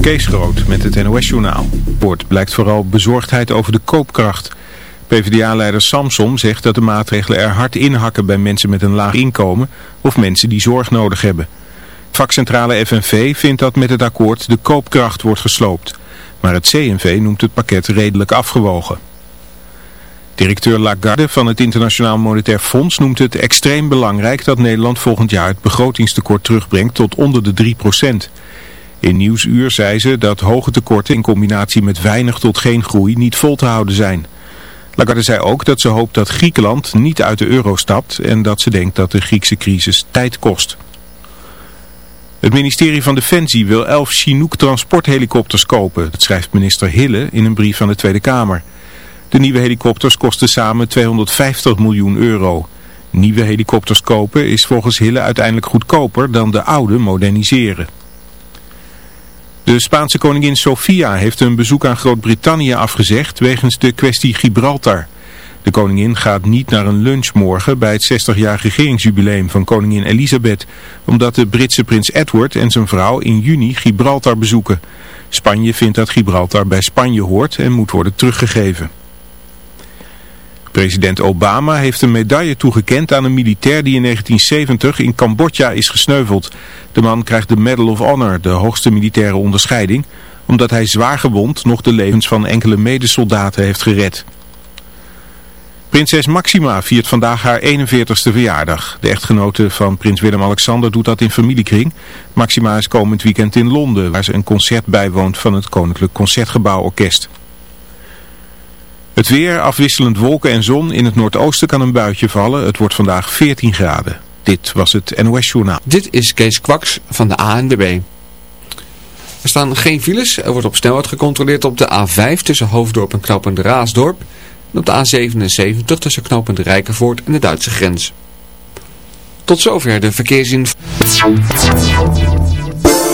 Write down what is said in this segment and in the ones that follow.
Kees Groot met het NOS-journaal. Woord blijkt vooral bezorgdheid over de koopkracht. PvdA-leider Samsom zegt dat de maatregelen er hard inhakken bij mensen met een laag inkomen of mensen die zorg nodig hebben. Vakcentrale FNV vindt dat met het akkoord de koopkracht wordt gesloopt. Maar het CNV noemt het pakket redelijk afgewogen. Directeur Lagarde van het Internationaal Monetair Fonds noemt het extreem belangrijk dat Nederland volgend jaar het begrotingstekort terugbrengt tot onder de 3 In Nieuwsuur zei ze dat hoge tekorten in combinatie met weinig tot geen groei niet vol te houden zijn. Lagarde zei ook dat ze hoopt dat Griekenland niet uit de euro stapt en dat ze denkt dat de Griekse crisis tijd kost. Het ministerie van Defensie wil elf Chinook transporthelikopters kopen, dat schrijft minister Hille in een brief aan de Tweede Kamer. De nieuwe helikopters kosten samen 250 miljoen euro. Nieuwe helikopters kopen is volgens Hille uiteindelijk goedkoper dan de oude moderniseren. De Spaanse koningin Sofia heeft een bezoek aan Groot-Brittannië afgezegd wegens de kwestie Gibraltar. De koningin gaat niet naar een lunch morgen bij het 60-jarig regeringsjubileum van koningin Elisabeth, omdat de Britse prins Edward en zijn vrouw in juni Gibraltar bezoeken. Spanje vindt dat Gibraltar bij Spanje hoort en moet worden teruggegeven. President Obama heeft een medaille toegekend aan een militair die in 1970 in Cambodja is gesneuveld. De man krijgt de Medal of Honor, de hoogste militaire onderscheiding, omdat hij zwaar gewond nog de levens van enkele medesoldaten heeft gered. Prinses Maxima viert vandaag haar 41ste verjaardag. De echtgenote van prins Willem-Alexander doet dat in familiekring. Maxima is komend weekend in Londen, waar ze een concert bijwoont van het Koninklijk Concertgebouworkest. Het weer, afwisselend wolken en zon. In het noordoosten kan een buitje vallen. Het wordt vandaag 14 graden. Dit was het NOS Journaal. Dit is Kees Kwaks van de ANWB. Er staan geen files. Er wordt op snelheid gecontroleerd op de A5 tussen Hoofddorp en Knopend Raasdorp. En op de A77 tussen Knopend Rijkenvoort en de Duitse grens. Tot zover de verkeersinformatie.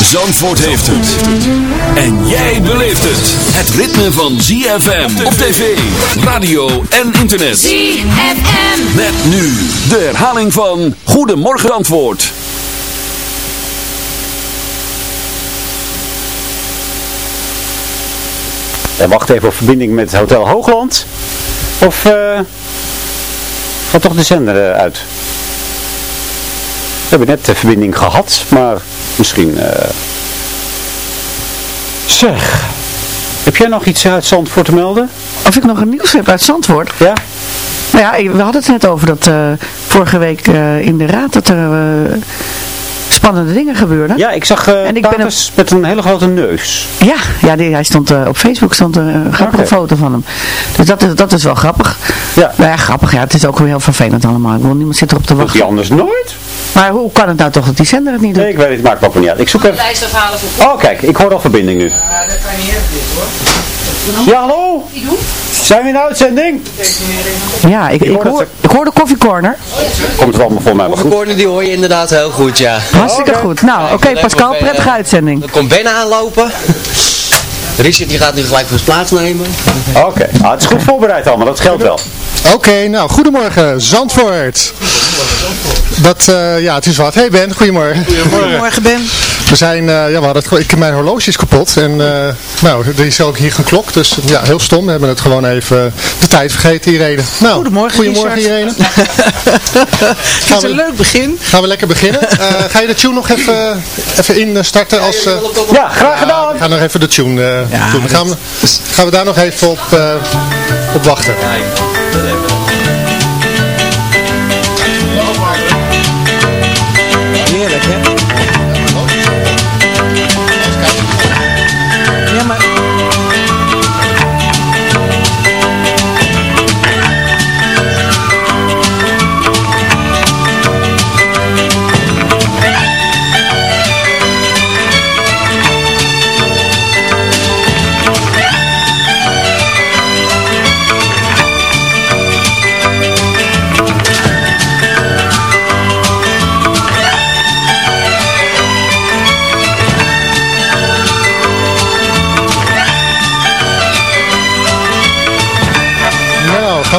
Zandvoort heeft het. En jij beleeft het. Het ritme van ZFM op tv, radio en internet. ZFM. Met nu de herhaling van Goedemorgen Zandvoort. En wacht even op verbinding met Hotel Hoogland. Of uh, gaat toch de zender eh, uit? We hebben net de verbinding gehad, maar misschien... eh Zeg, heb jij nog iets uit Zandvoort te melden? Of ik nog een nieuws heb uit Zandvoort? Ja? Nou ja, we hadden het net over dat eh, vorige week eh, in de raad dat er eh, spannende dingen gebeuren. Ja, ik zag uh, En ik ben met een hele grote neus. Ja, ja die, hij stond eh, op Facebook stond een grappige foto van hem. Dus dat is, dat is wel grappig. Ja. Nou ja, grappig. Ja, het is ook weer heel vervelend allemaal. Ik bedoel, niemand zit erop te Doet wachten. hij anders nooit? Maar hoe kan het nou toch dat die zender het niet doet? Nee, ik weet het, maakt me ook niet uit. Ik zoek even... Oh, kijk, ik hoor al verbinding nu. Ja, hallo? Zijn we in de uitzending? Ja, ik, ik, hoor ik hoor de koffiecorner. Komt het allemaal voor mij wel goed? Koornen die hoor je inderdaad heel goed, ja. Hartstikke goed. Nou, oké Pascal, prettige eh, uitzending. Dan komt Ben aanlopen. Richard die gaat nu gelijk voor zijn plaats nemen. Oké, ah, het is goed voorbereid allemaal, dat geldt wel. Oké, nou, goedemorgen, Zandvoort. Dat, eh, ja, het is wat. Hey Ben, goedemorgen. Goedemorgen Ben. We zijn, eh, ja, we hadden het, gewoon- ik, mijn horloge is kapot en, eh, nou, er is ook hier een klok, dus ja, heel stom. We hebben het gewoon even de tijd vergeten, Irene. Nou, Goedemorgen, goedemorgen. Irene. Het is een leuk begin. Gaan we lekker beginnen. Eh, ga je de tune nog even, even instarten als... eh, Ja, graag ja, gedaan. we gaan nog even de tune eh, Ja, doen. Gaan we, gaan we daar nog even op, eh, op wachten.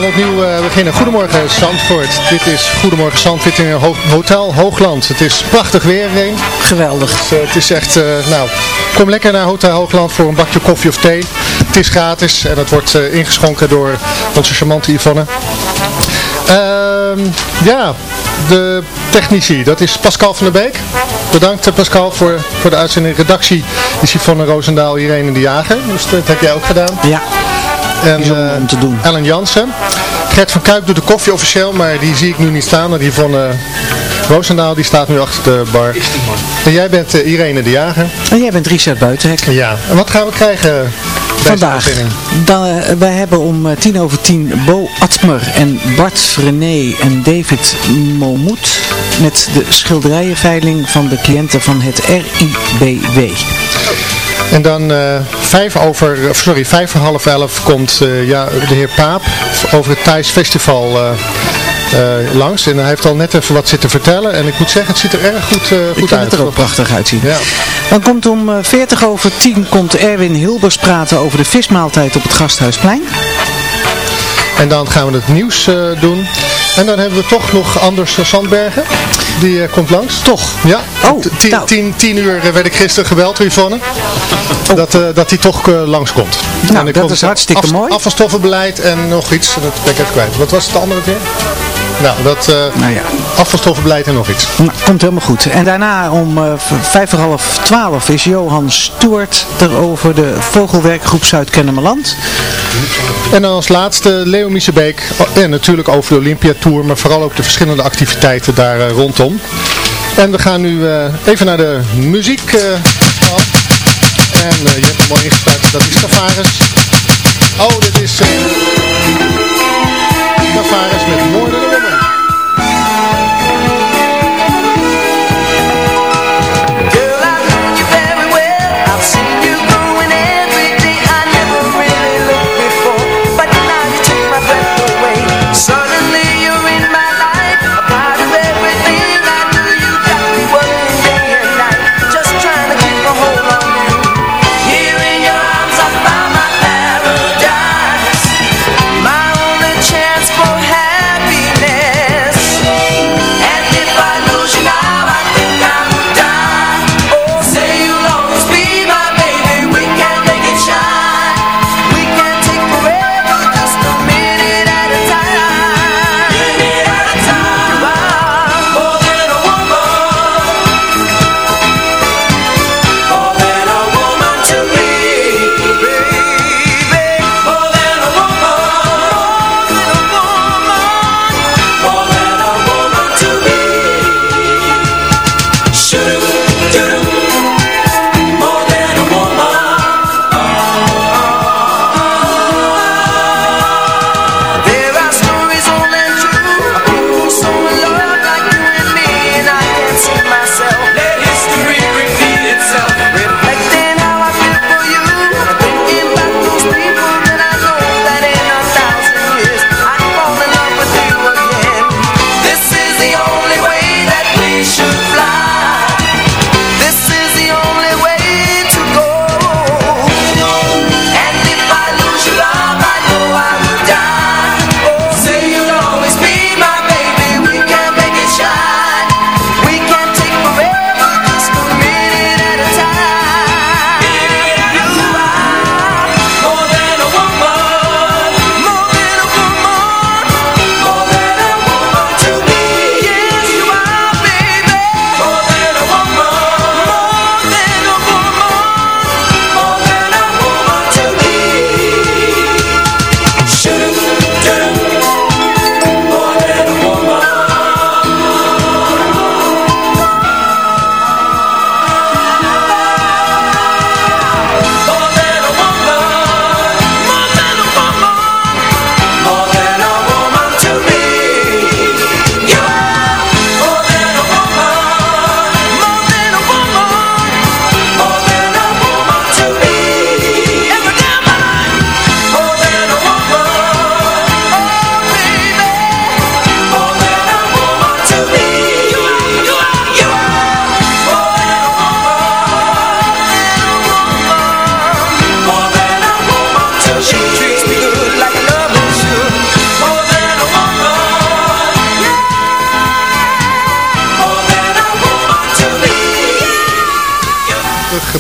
Gaan we opnieuw eh, beginnen. Goedemorgen Zandvoort. Dit is Goedemorgen Zandvoort in een ho- Hotel Hoogland. Het is prachtig weer, Reen. Geweldig. Dus, eh, het is echt, eh, nou, kom lekker naar Hotel Hoogland voor een bakje koffie of thee. Het is gratis en het wordt eh, ingeschonken door onze charmante Yvonne. Ehm, ja, de technici, dat is Pascal van der Beek. Bedankt eh, Pascal voor, voor de uitzending. Redactie is Yvonne Roosendaal, Irene de Jager. Dus dat heb jij ook gedaan. Ja, En eh, om te doen. Ellen Jansen. Gert van Kuip doet de koffie officieel, maar die zie ik nu niet staan. Maar die van eh Roosendaal, die staat nu achter de bar. En jij bent eh, Irene de Jager. En jij bent Richard Buitenhek. Ja, en wat gaan we krijgen Vandaag. Dan, wij hebben om tien over tien Bo Atmer en Bart René en David Momoet met de schilderijenveiling van de cliënten van het RIBW. En dan eh, vijf over, of sorry, vijf voor half elf komt eh, ja, de heer Paap over het Thijs Festival eh, eh, langs. En hij heeft al net even wat zitten vertellen. En ik moet zeggen, het ziet er erg goed, eh, Ik goed uit. het er ook prachtig uitzien. Ja. Dan komt om eh, 40 over 10 komt Erwin Hilbers praten over de vismaaltijd op het Gasthuisplein. En dan gaan we het nieuws eh, doen. En dan hebben we toch nog Anders Sandbergen. Die eh, komt langs. Toch? Ja. Oh, tien, nou. tien, tien uur eh, werd ik gisteren gebeld Yvonne. Dat, eh, dat hij toch eh, langskomt. Nou, En dat is hartstikke af- mooi. Afvalstoffenbeleid en nog iets. Dat ben ik even kwijt. Wat was het andere weer? Nou, dat eh, Nou ja, afvalstoffenbeleid en nog iets. nou, komt helemaal goed. En daarna om eh, vijf voor half twaalf is Johan Stuart er over de Vogelwerkgroep Zuid-Kennemerland. En dan als laatste Leo Miesebeek. En natuurlijk over de Olympia Tour, maar vooral ook de verschillende activiteiten daar eh, rondom. En we gaan nu even naar de muziek. af. en je hebt hem mooi ingestart, dat is Tavares. Oh, dit is Tavares met More Woman.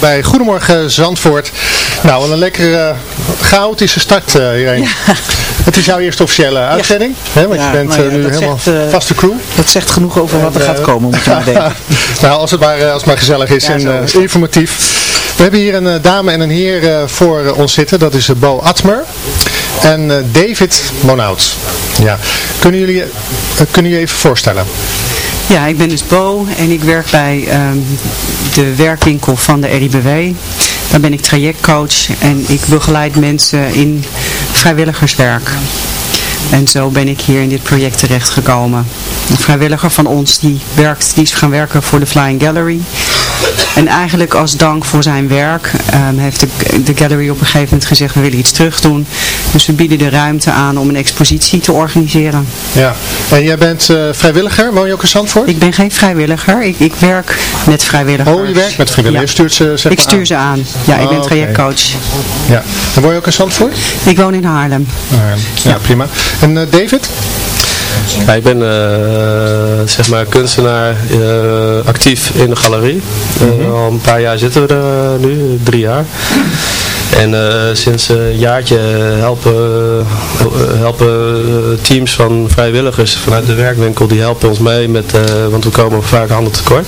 Bij Goedemorgen Zandvoort. Nou, wat een lekkere chaotische start, uh. Het is jouw eerste officiële uitzending, hè, want je bent nou ja, nu helemaal zegt, eh, vaste crew. Dat zegt genoeg over wat er gaat eh, komen, moet je maar denken. nou, als het maar, eh, als het maar gezellig is Ja, en eh, is informatief. We hebben hier een eh, dame en een heer eh, voor eh, ons zitten. Dat is eh, Bo Atmer en eh, David Monout. Ja. Kunnen jullie eh, kunnen jullie even voorstellen? Ja, ik ben dus Bo en ik werk bij ehm, de werkwinkel van de RIBW. Daar ben ik trajectcoach en ik begeleid mensen in vrijwilligerswerk. En zo ben ik hier in dit project terechtgekomen. Een vrijwilliger van ons die, werkt, die is gaan werken voor de Flying Gallery. En eigenlijk als dank voor zijn werk ehm, heeft de, de gallery op een gegeven moment gezegd we willen iets terug doen. Dus we bieden de ruimte aan om een expositie te organiseren. Ja. En jij bent eh, vrijwilliger, woon je ook in Zandvoort? Ik ben geen vrijwilliger, ik, ik werk met vrijwilligers. Oh, je werkt met vrijwilligers. Je stuurt ze zeg Ik stuur ze aan. Ja, ik ben Oh, trajectcoach. Ja. En woon je ook in Zandvoort? Ik woon in Haarlem. Ja, ja prima. En eh, David? Ja, ik ben eh, zeg maar kunstenaar eh, actief in de galerie. Eh, Al een paar jaar zitten we er nu, drie jaar. En sinds een jaartje helpen, helpen teams van vrijwilligers vanuit de werkwinkel, die helpen ons mee met, want we komen vaak handen tekort.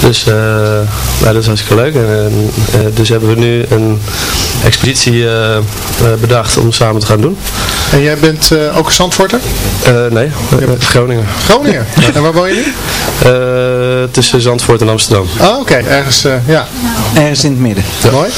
Dus eh, nou, dat is hartstikke leuk. En, en, eh, dus hebben we nu een expositie eh, bedacht om samen te gaan doen. En jij bent eh, ook een Zandvoorter? Eh, nee, Groningen. Groningen. En waar woon je nu? Eh, tussen Zandvoort en Amsterdam. Oh, oké. Ergens, eh, ja. Ergens in het midden. Mooi.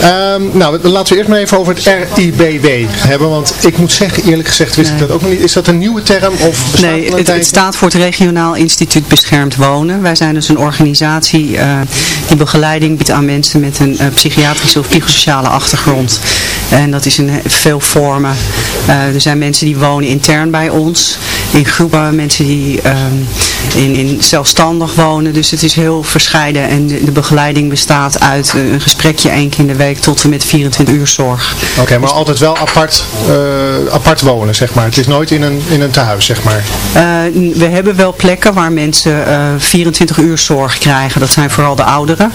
Ehm, nou, laten we eerst maar even over het RIBW hebben. Want ik moet zeggen, eerlijk gezegd wist ik dat ook nog niet. Is dat een nieuwe term of Nee, het, het staat voor het Regionaal Instituut Beschermd Wonen. Wij zijn dus een organisatie eh, die begeleiding biedt aan mensen met een eh, psychiatrische of psychosociale achtergrond. En dat is in veel vormen. Eh, er zijn mensen die wonen intern bij ons, in groepen, mensen die ehm, in, in zelfstandig wonen. Dus het is heel verscheiden en de, de begeleiding bestaat uit een gesprekje één keer in de week tot en met 24 uur zorg. Oké, maar altijd wel apart, apart wonen, zeg maar. Het is nooit in een, in een tehuis, zeg maar. We hebben wel plekken waar mensen eh, 24 uur zorg krijgen. Dat zijn vooral de ouderen.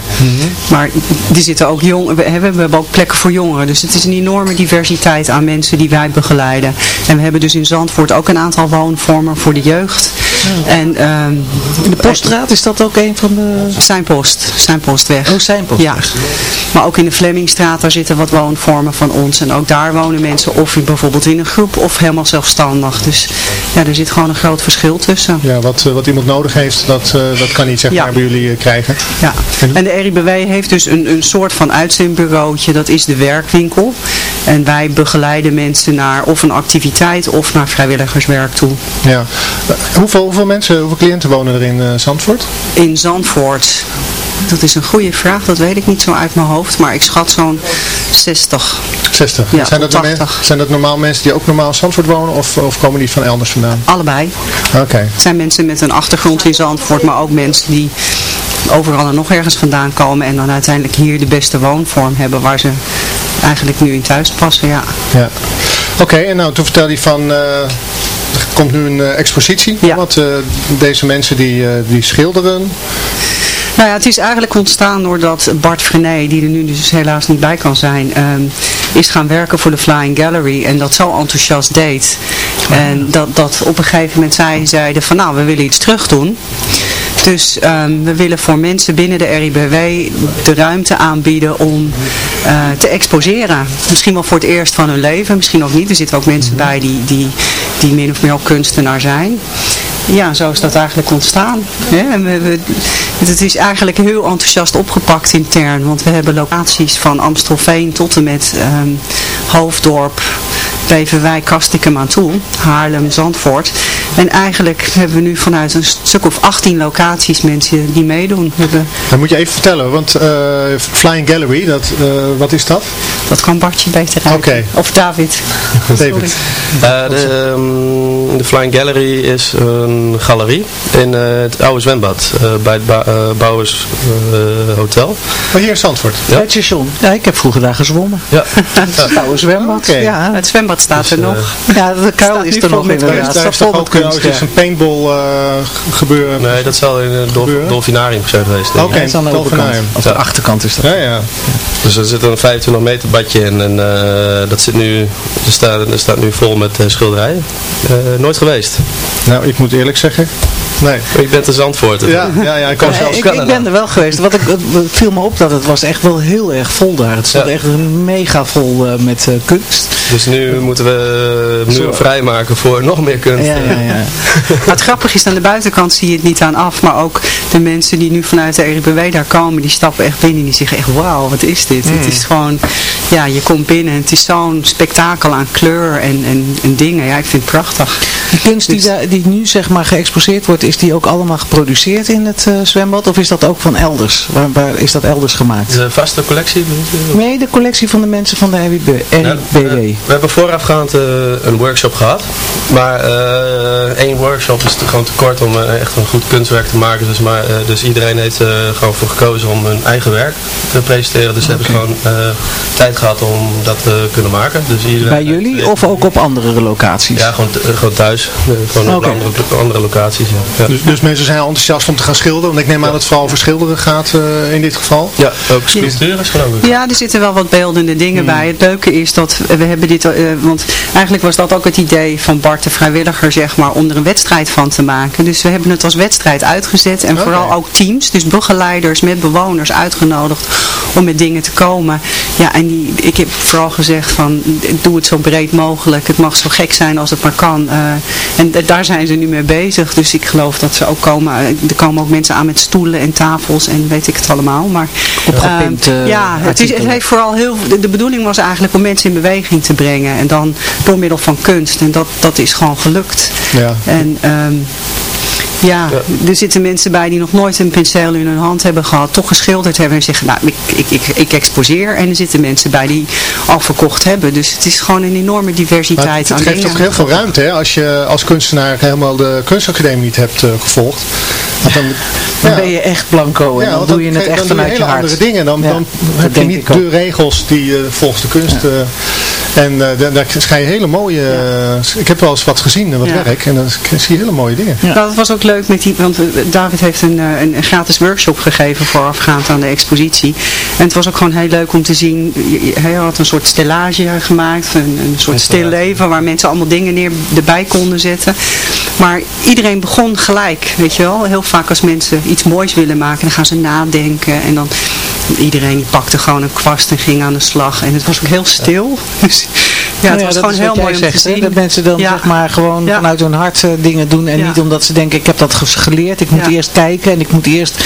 Maar er zitten ook jong, we, hebben, we hebben ook plekken voor jongeren. Dus het is een enorme diversiteit aan mensen die wij begeleiden. En we hebben dus in Zandvoort ook een aantal woonvormen voor de jeugd. En, ehm, de Poststraat, is dat ook een van de... Seinpost, Seinpostweg. Oh, Seinpost. Ja. Maar ook in de Flemmingstraat, daar zitten wat woonvormen van ons. En ook daar wonen mensen of in, bijvoorbeeld in een groep of helemaal zelfstandig. Dus ja, er zit gewoon een groot verschil tussen. Ja, wat, eh, wat iemand nodig heeft, dat, eh, dat kan niet zeg Ja. maar bij jullie eh, krijgen. Ja, en de RIBW heeft dus een, een soort van uitzendbureautje, dat is de werkwinkel. En wij begeleiden mensen naar of een activiteit of naar vrijwilligerswerk toe. Ja. Eh, hoeveel, hoeveel mensen, hoeveel cliënten wonen er in eh, Zandvoort? In Zandvoort, dat is een goede vraag, dat weet ik niet zo uit mijn hoofd, maar ik schat zo'n 60. 60. Ja, zijn, dat men- 80. zijn dat normaal mensen die ook normaal in Zandvoort wonen of, of komen die van elders vandaan? Allebei. Oké. Het zijn mensen met een achtergrond in Zandvoort, maar ook mensen die overal en nog ergens vandaan komen en dan uiteindelijk hier de beste woonvorm hebben waar ze eigenlijk nu in thuis passen, ja. Ja. Oké, en nou toen vertelde je van, eh, er komt nu een eh, expositie. Want eh, deze mensen die, die schilderen. Nou ja, het is eigenlijk ontstaan doordat Bart Frené, die er nu dus helaas niet bij kan zijn, ehm, is gaan werken voor de Flying Gallery en dat zo enthousiast deed. En dat, dat op een gegeven moment zij zeiden van nou, we willen iets terug doen. Dus ehm, we willen voor mensen binnen de RIBW de ruimte aanbieden om eh, te exposeren. Misschien wel voor het eerst van hun leven, misschien ook niet. Er zitten ook mensen bij die, die, die min of meer ook kunstenaar zijn. Ja, zo is dat eigenlijk ontstaan. hè. En het is eigenlijk heel enthousiast opgepakt intern, want we hebben locaties van Amstelveen tot en met ehm, Hoofddorp, Beverwijk, Kastikum aan toe, Haarlem, Zandvoort. En eigenlijk hebben we nu vanuit een stuk of 18 locaties mensen die meedoen. Dat moet je even vertellen, want eh, Flying Gallery, dat, eh, wat is dat? dat kan Bartje beter uit. Oké. Of David. David. Eh, de, ehm, de Flying Gallery is een galerie in eh, het oude zwembad eh, bij het ba eh, Bouwers eh, Hotel. Oh, hier in Zandvoort? Bij het station. Ja, ik heb vroeger daar gezwommen. Ja. Het oude zwembad. Oké. Ja. Het zwembad staat Dus, er eh, nog. ja, de kuil is er nog inderdaad. Daar is toch ook eh, een paintball eh, gebeuren? Nee, dat zal in het dol Gebeuren? dolfinarium zijn geweest. Hij is aan de. Of achterkant is dat. Ja, ja. Dus er zit een 25 meter badje in en eh, dat zit nu, er staat, er staat nu vol met eh, schilderijen. Eh, nooit geweest. Nou, ik moet eerlijk zeggen, nee. Ik ben te Zandvoort. Ja, ja, ja, ik zelfs ik, ben er wel geweest. Wat ik, het viel me op dat het was echt wel heel erg vol daar. Het stond Ja. echt mega vol eh, met eh, kunst. Dus nu moeten we muren vrijmaken voor nog meer kunst. Ja, ja, ja. Maar het grappige is, aan de buitenkant zie je het niet aan af, maar ook de mensen die nu vanuit de RIBW daar komen, die stappen echt binnen en die zeggen echt, wauw, wat is dit? Het is gewoon, ja, je komt binnen en het is zo'n spektakel aan kleur en, en, en dingen. Ja, ik vind het prachtig. Die kunst die, daar, die nu zeg maar geëxposeerd wordt, is die ook allemaal geproduceerd in het eh, zwembad? Of is dat ook van elders? Waar, waar is dat elders gemaakt? De vaste collectie? Nee, de collectie van de mensen van de RIBW. RIBW. We hebben voorafgaand eh, een workshop gehad. Maar eh, één workshop is te- gewoon te kort om eh, echt een goed kunstwerk te maken. Dus, maar, eh, dus iedereen heeft er gewoon voor gekozen om hun eigen werk te presenteren. Dus ze hebben gewoon eh, tijd gehad om dat te kunnen maken. Dus iedereen, Bij jullie of ook op andere locaties? Ja, gewoon, eh, gewoon thuis. Eh, gewoon op andere, andere locaties. Ja. Ja. Dus, dus mensen zijn enthousiast om te gaan schilderen. Want ik neem aan dat het vooral over schilderen gaat eh, in dit geval. Ja, ook sculpturen geloof ik. Ja, er zitten wel wat beeldende dingen Hmm. bij. Het leuke is dat we hebben dit, eh, want eigenlijk was dat ook het idee van Bart de vrijwilliger, zeg maar, om er een wedstrijd van te maken. Dus we hebben het als wedstrijd uitgezet en vooral ook teams, dus begeleiders met bewoners uitgenodigd om met dingen te komen. Ja, en die, ik heb vooral gezegd van, doe het zo breed mogelijk. Het mag zo gek zijn als het maar kan. Eh, en daar zijn ze nu mee bezig. Dus ik geloof dat ze ook komen. eh, Er komen ook mensen aan met stoelen en tafels en weet ik het allemaal. Maar Opgepinte eh, ja, het, is, het heeft vooral heel. De, de bedoeling was eigenlijk om mensen in beweging te brengen. En dan door middel van kunst. En dat, dat is gewoon gelukt. Ja. En ehm, ja, er zitten mensen bij die nog nooit een penseel in hun hand hebben gehad, toch geschilderd hebben en zeggen, nou, ik, ik, ik, ik exposeer. En er zitten mensen bij die al verkocht hebben. Dus het is gewoon een enorme Maar diversiteit het, het aan geeft dingen. toch heel veel ruimte hè, als je als kunstenaar helemaal de kunstacademie niet hebt eh, gevolgd. Want dan, Dan ja. ben je echt blanco en Ja, dan doe je het dan echt je vanuit je hele hart. andere dingen. Dan, Ja, dan heb je niet ook. de regels die eh, volgens de kunst. eh, en eh, daar, daar ga je hele mooie... ik heb wel eens wat gezien, wat Ja. werk. En dan zie je hele mooie dingen. Nou, dat was ook leuk met die, want eh, David heeft een, eh, een, een gratis workshop gegeven voorafgaand aan de expositie. En het was ook gewoon heel leuk om te zien, hij had een soort stellage gemaakt, een, een soort stilleven waar mensen allemaal dingen neer erbij konden zetten. Maar iedereen begon gelijk, weet je wel. Heel vaak als mensen iets moois willen maken, dan gaan ze nadenken en dan iedereen pakte gewoon een kwast en ging aan de slag. En het was ook heel stil. Dus ja, het Nou was gewoon heel mooi om zegt, te zien. Dat mensen dan Ja. zeg maar gewoon Ja. vanuit hun hart eh, dingen doen en Ja. niet omdat ze denken ik heb dat geleerd. Ik moet Ja. eerst kijken en ik moet eerst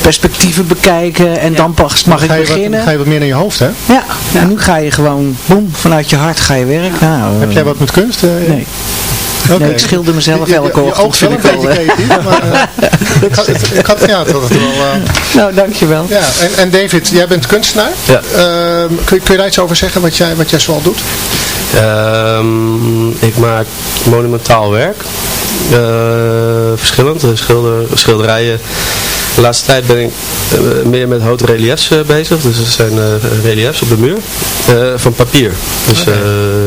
perspectieven bekijken en dan pas mag ik je wat, beginnen. ga je wat meer naar je hoofd, hè? Ja. en nu ga je gewoon, boem, vanuit je hart ga je werken. Nou, Heb eh, jij wat met kunst? eh, Nee. Nee, ik schilder mezelf Je- je- elke je ochtend, oog wel vind een ik wel, beetje hè. creatief, maar eh, ik, had, ik had ja, dat het wel... eh, Nou, dankjewel. ja, en, en David, jij bent kunstenaar. Ja. Ehm, kun, je- kun je daar iets over zeggen wat jij, wat jij zoal doet? Ehm, ik maak monumentaal werk. Eh, verschillend, eh, schilder, schilderijen. De laatste tijd ben ik eh, meer met houten reliefs eh, bezig. Dus er zijn eh, reliefs op de muur van papier. Dus, eh,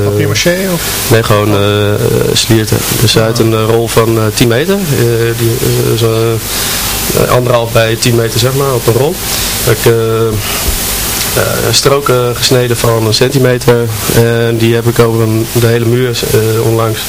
Papier maché? Of? Nee, gewoon slierten. Dus uit een rol van eh 10 meter. die, zo, anderhalf bij 10 meter zeg maar, op een rol. Heb ik eh, stroken gesneden van een centimeter. En die heb ik over een, de hele muur eh, onlangs,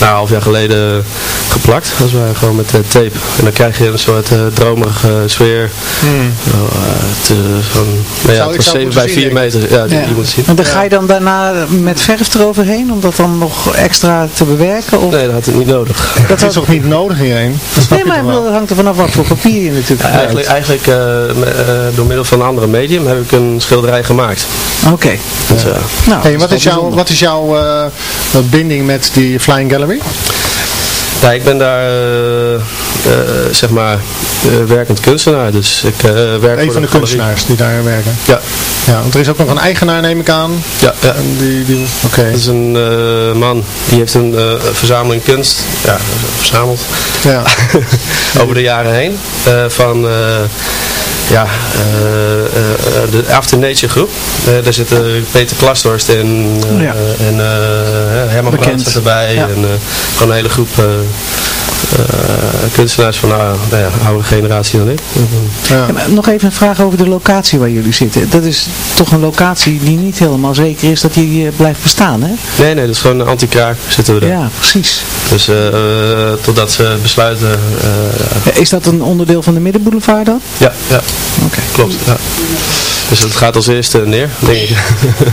nou, een half jaar geleden geplakt. Als wij gewoon met eh, tape. En dan krijg je een soort eh, dromerige sfeer. Nou, eh, het, eh, van, nou ja, het was zou 7 moeten bij zien, 4 denk ik. meter. Ja, die, Ja. die moet zien. En dan ga je dan daarna met verf eroverheen om dat dan nog extra te bewerken? Of? Nee, dat had het niet nodig. Dat is toch niet nodig hierheen? Dat Nee, maar het hangt er vanaf wat voor papier je natuurlijk Ja, eigenlijk, eigenlijk door middel van een andere medium heb ik een schilderij gemaakt. Oké. Dus, eh, Nou, Hey, dat wat, is jouw, wat is jouw eh, binding met die Flying Gallery? Ja, ik ben daar eh, eh, zeg maar eh, werkend kunstenaar. Dus ik eh, werk Een van de kunstenaars die daar werken. Ja, Ja, want er is ook nog een eigenaar, neem ik aan. ja, ja. Die, die, Oké. Dat is een man die heeft een verzameling kunst ja, verzameld Ja. over de jaren heen. van ja, eh, eh, de After Nature groep. Eh, daar zitten Peter Klasterhorst in eh, Ja. en Herman Bekend. Brandt erbij. Ja. En gewoon een hele groep kunstenaars van nou, nou ja, oude generatie dan ik. Ja, maar nog even een vraag over de locatie waar jullie zitten. Dat is toch een locatie die niet helemaal zeker is dat die eh, blijft bestaan, hè? Nee, nee, dat is gewoon een anti-kraak zitten we daar. Ja, precies. Dus eh, eh, totdat ze besluiten... eh, Is dat een onderdeel van de Middenboulevard dan? ja, ja. klopt. Ja. Dus het gaat als eerste neer, denk ik.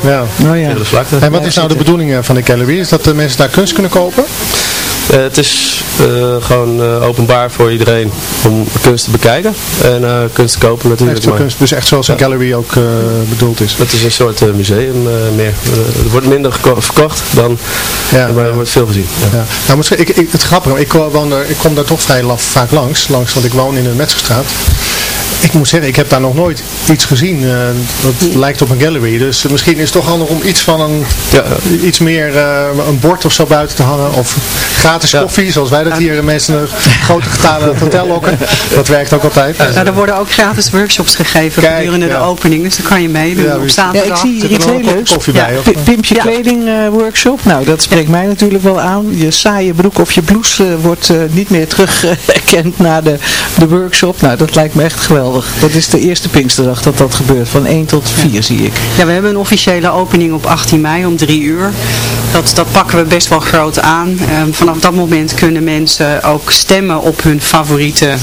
Ja. Oh ja. De. En wat is nou de bedoeling eh, van de gallery? Is dat de mensen daar kunst kunnen kopen? Eh, het is eh, gewoon eh, openbaar voor iedereen om kunst te bekijken en kunst te kopen natuurlijk. Echt maar kunst, dus echt zoals een gallery ook bedoeld is. Het is een soort museum meer. Er wordt minder verkocht dan, Ja, maar er wordt veel gezien. Ja. Ja. Nou, misschien, ik, ik, het grappige, ik, woon er, ik kom daar toch vrij vaak langs, langs, want ik woon in de Metzgerstraat. Ik moet zeggen, ik heb daar nog nooit iets gezien eh, dat lijkt op een gallery. Dus misschien is het toch handig om iets van een, iets meer, eh, een bord of zo buiten te hangen. Of gratis koffie, zoals wij dat hier mensen een grote getalen het hotel lokken. Dat werkt ook altijd. Nou, er worden ook gratis workshops gegeven Kijk, gedurende ja. de opening, dus dan kan je meedoen Ja, op Ja, zaterdag. ik zie hier iets heel leuks. koffie Ja. bij? Of? P- Pimp je kleding eh, workshop. Nou, dat spreekt mij natuurlijk wel aan. Je saaie broek of je blouse wordt eh, niet meer terugherkend na de, de workshop. Nou, dat lijkt me echt geweldig. Dat is de eerste Pinksterdag dat dat gebeurt. Van 1 tot 4 zie ik. Ja, we hebben een officiële opening op 18 mei om 3 uur. Dat, dat pakken we best wel groot aan. Ehm, vanaf dat moment kunnen mensen ook stemmen op hun favoriete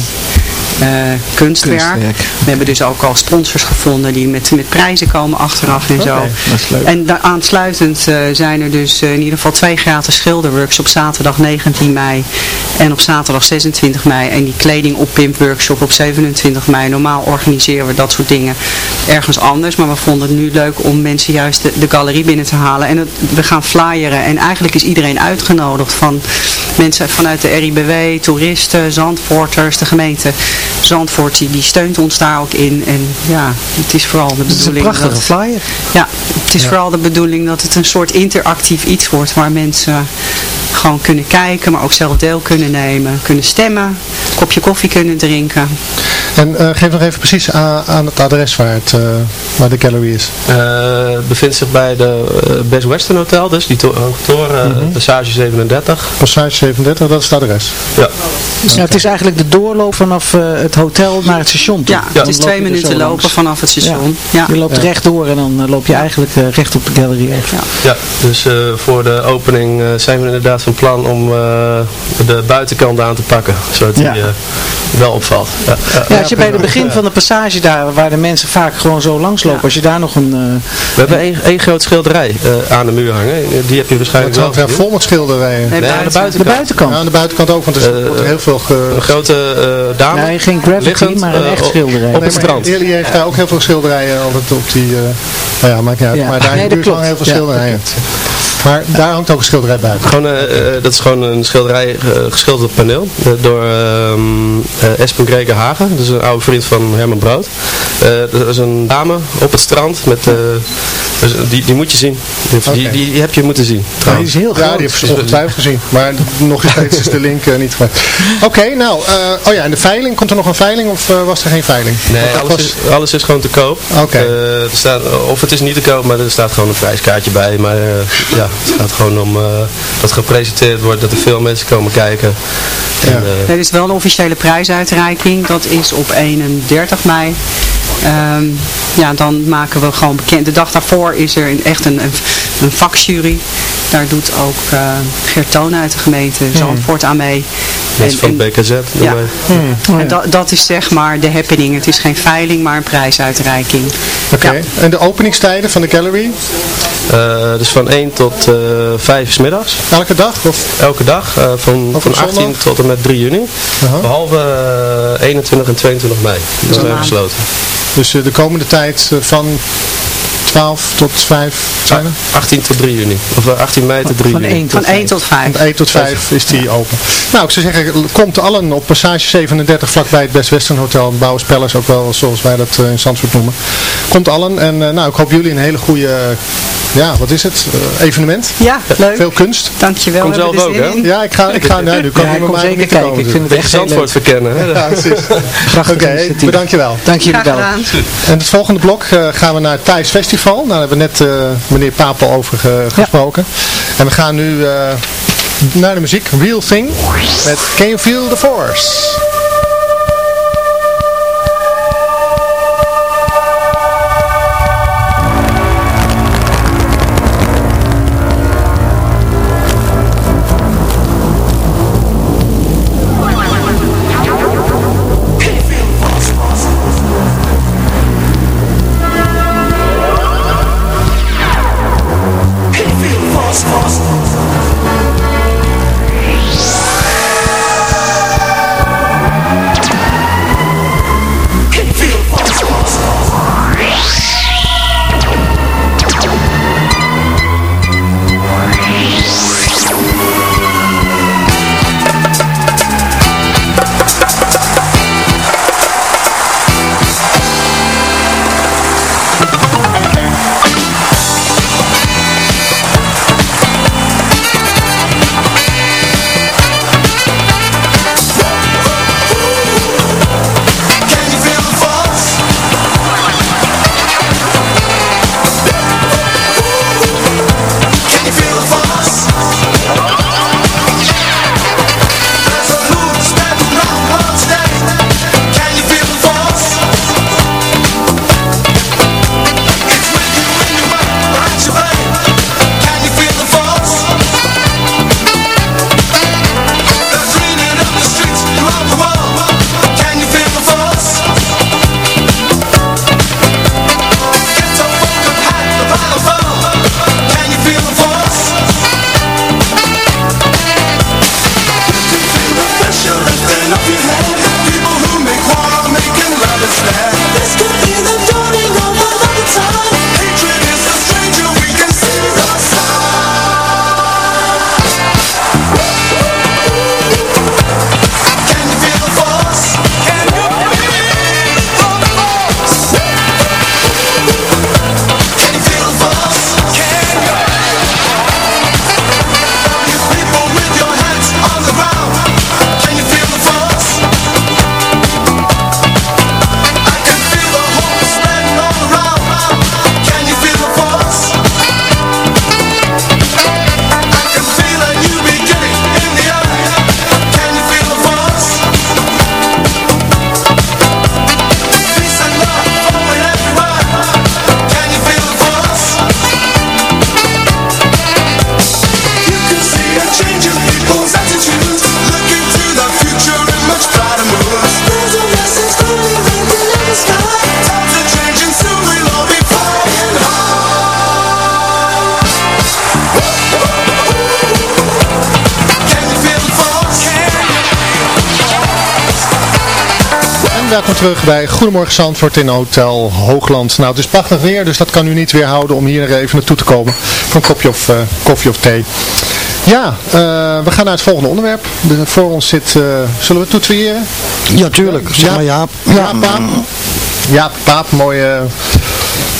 kunstwerk. Kunstwerk. We hebben dus ook al sponsors gevonden die met, met prijzen komen achteraf en zo. Dat is leuk. En aansluitend eh, zijn er dus eh, in ieder geval twee gratis schilderworkshops op zaterdag 19 mei en op zaterdag 26 mei. En die kleding op pimp workshop op 27 mei. Normaal organiseren we dat soort dingen ergens anders. Maar we vonden het nu leuk om mensen juist de, de galerie binnen te halen. En het, we gaan flyeren. En eigenlijk is iedereen uitgenodigd van mensen vanuit de RIBW, toeristen, Zandvoorters, de gemeente Zandvoort. Die, die steunt ons daar ook in. En ja, het is vooral de Het is een bedoeling prachtige dat... flyer. Ja, het is vooral de bedoeling dat het een soort interactief iets wordt waar mensen gewoon kunnen kijken, maar ook zelf deel kunnen nemen, kunnen stemmen, een kopje koffie kunnen drinken. En eh, geef nog even precies aan, aan het adres waar, het, eh, waar de gallery is. Eh, het bevindt zich bij de eh, Best Western Hotel, dus die to- toren, eh, Passage 37. Passage 37, dat is het adres. Ja. Ja, het is eigenlijk de doorloop vanaf eh, het hotel naar het station toe. Ja, het is twee er minuten lopen langs. vanaf het station. Ja. Je loopt Ja. rechtdoor en dan eh, loop je eigenlijk eh, recht op de gallery af. Ja, dus eh, voor de opening eh, zijn we inderdaad van plan om eh, de buitenkant aan te pakken, zodat die Ja. eh, wel opvalt. Ja, ja. Als je bij het begin van de passage daar, waar de mensen vaak gewoon zo langs lopen, als je daar nog een... eh, We hebben één, één groot schilderij eh, aan de muur hangen, die heb je waarschijnlijk wel gezien. vol met schilderijen. Nee, Nee, aan de buiten. buitenkant. de buitenkant. Ja, aan de buitenkant ook, want er wordt heel veel... Ge... Een grote eh, dame. Nee, geen graffiti, liggend, maar een echt schilderij. Op het strand. Elie heeft daar ook heel veel schilderijen altijd op die... eh, nou ja, maakt niet uit. Ja. Maar daar Nee, buurt hangen heel veel Ja, schilderijen. Maar daar hangt ook een schilderij buiten. Gewoon, eh, eh, dat is gewoon een schilderij eh, geschilderd op paneel door ehm eh, Espen Greger Hagen. Dat is een oude vriend van Herman Brood. Eh, dat is een dame op het strand met, eh, dus die, die moet je zien. Die, die, heb je moeten zien. Ja, die is heel Ja, groot. die heeft ze ongetwijfeld gezien. Maar nog steeds is de link eh, niet gemaakt. Oké, nou, eh, oh ja, en de veiling, komt er nog een veiling of was er geen veiling? Nee, alles was- is, alles is gewoon te koop. Oké. Eh, er staat, of het is niet te koop, maar er staat gewoon een prijskaartje bij. Maar eh, ja, het gaat gewoon om eh, dat gepresenteerd wordt, dat er veel mensen komen kijken. En, eh, Er is wel een officiële prijsuitreiking, dat is op 31 mei. Ehm, ja, dan maken we gewoon bekend. De dag daarvoor is er een, echt een, een, een vakjury. Daar doet ook eh Gert Toon uit de gemeente Zandvoort aan mee. mensen van het BKZ. ja. maar. En dat, dat is zeg maar de happening. Het is geen veiling, maar een prijsuitreiking. Oké, en de openingstijden van de gallery? Eh, dus van 1 tot eh 5 's middags. Elke dag? Of? Elke dag. eh, van, Ook van op 18 zondag? tot en met 3 juni. Aha. Behalve eh, 21 en 22 mei. Dat zijn maand. Dus eh, de komende tijd eh, van 12 tot 5 zijn er? 18 tot 3 juni. Of eh, 18 mei tot 3 Van juni. 1 tot Van 1 tot 5. Van 1 tot 5 is die open. Nou, ik zou zeggen, komt allen op passage 37 vlakbij het Best Western Hotel. Bouwers Palace, ook wel zoals wij dat eh, in Zandvoort noemen. Komt allen en eh, nou, ik hoop jullie een hele goede, ja, wat is het, Eh, evenement. Ja, leuk. Veel kunst. Dankjewel. Kom zelf ook, hè? Ja, ik ga, ik ga nou, nu kan Ja, ik kom maar zeker kijken. komen, Ik vind het echt heel Zandvoort leuk. verkennen. Hè? Ja, precies. Prachtig Oké, initiatief. bedankt je wel. Dank jullie Graag wel. gedaan. En het volgende blok eh, gaan we naar het Thais Festival. Nou, daar hebben we net eh, meneer Papel over ge- gesproken. En we gaan nu eh, naar de muziek. Real Thing met Can You Feel the Force? Terug bij Goedemorgen Zandvoort in Hotel Hoogland. Nou, het is prachtig weer, dus dat kan u niet weerhouden om hier even naartoe te komen voor een kopje of uh, koffie of thee. Ja, uh, we gaan naar het volgende onderwerp. De, voor ons zit, uh, zullen we toetwieren? Ja, tuurlijk. Zeg maar Jaap. Jaap, Paap. Jaap, Paap, mooie,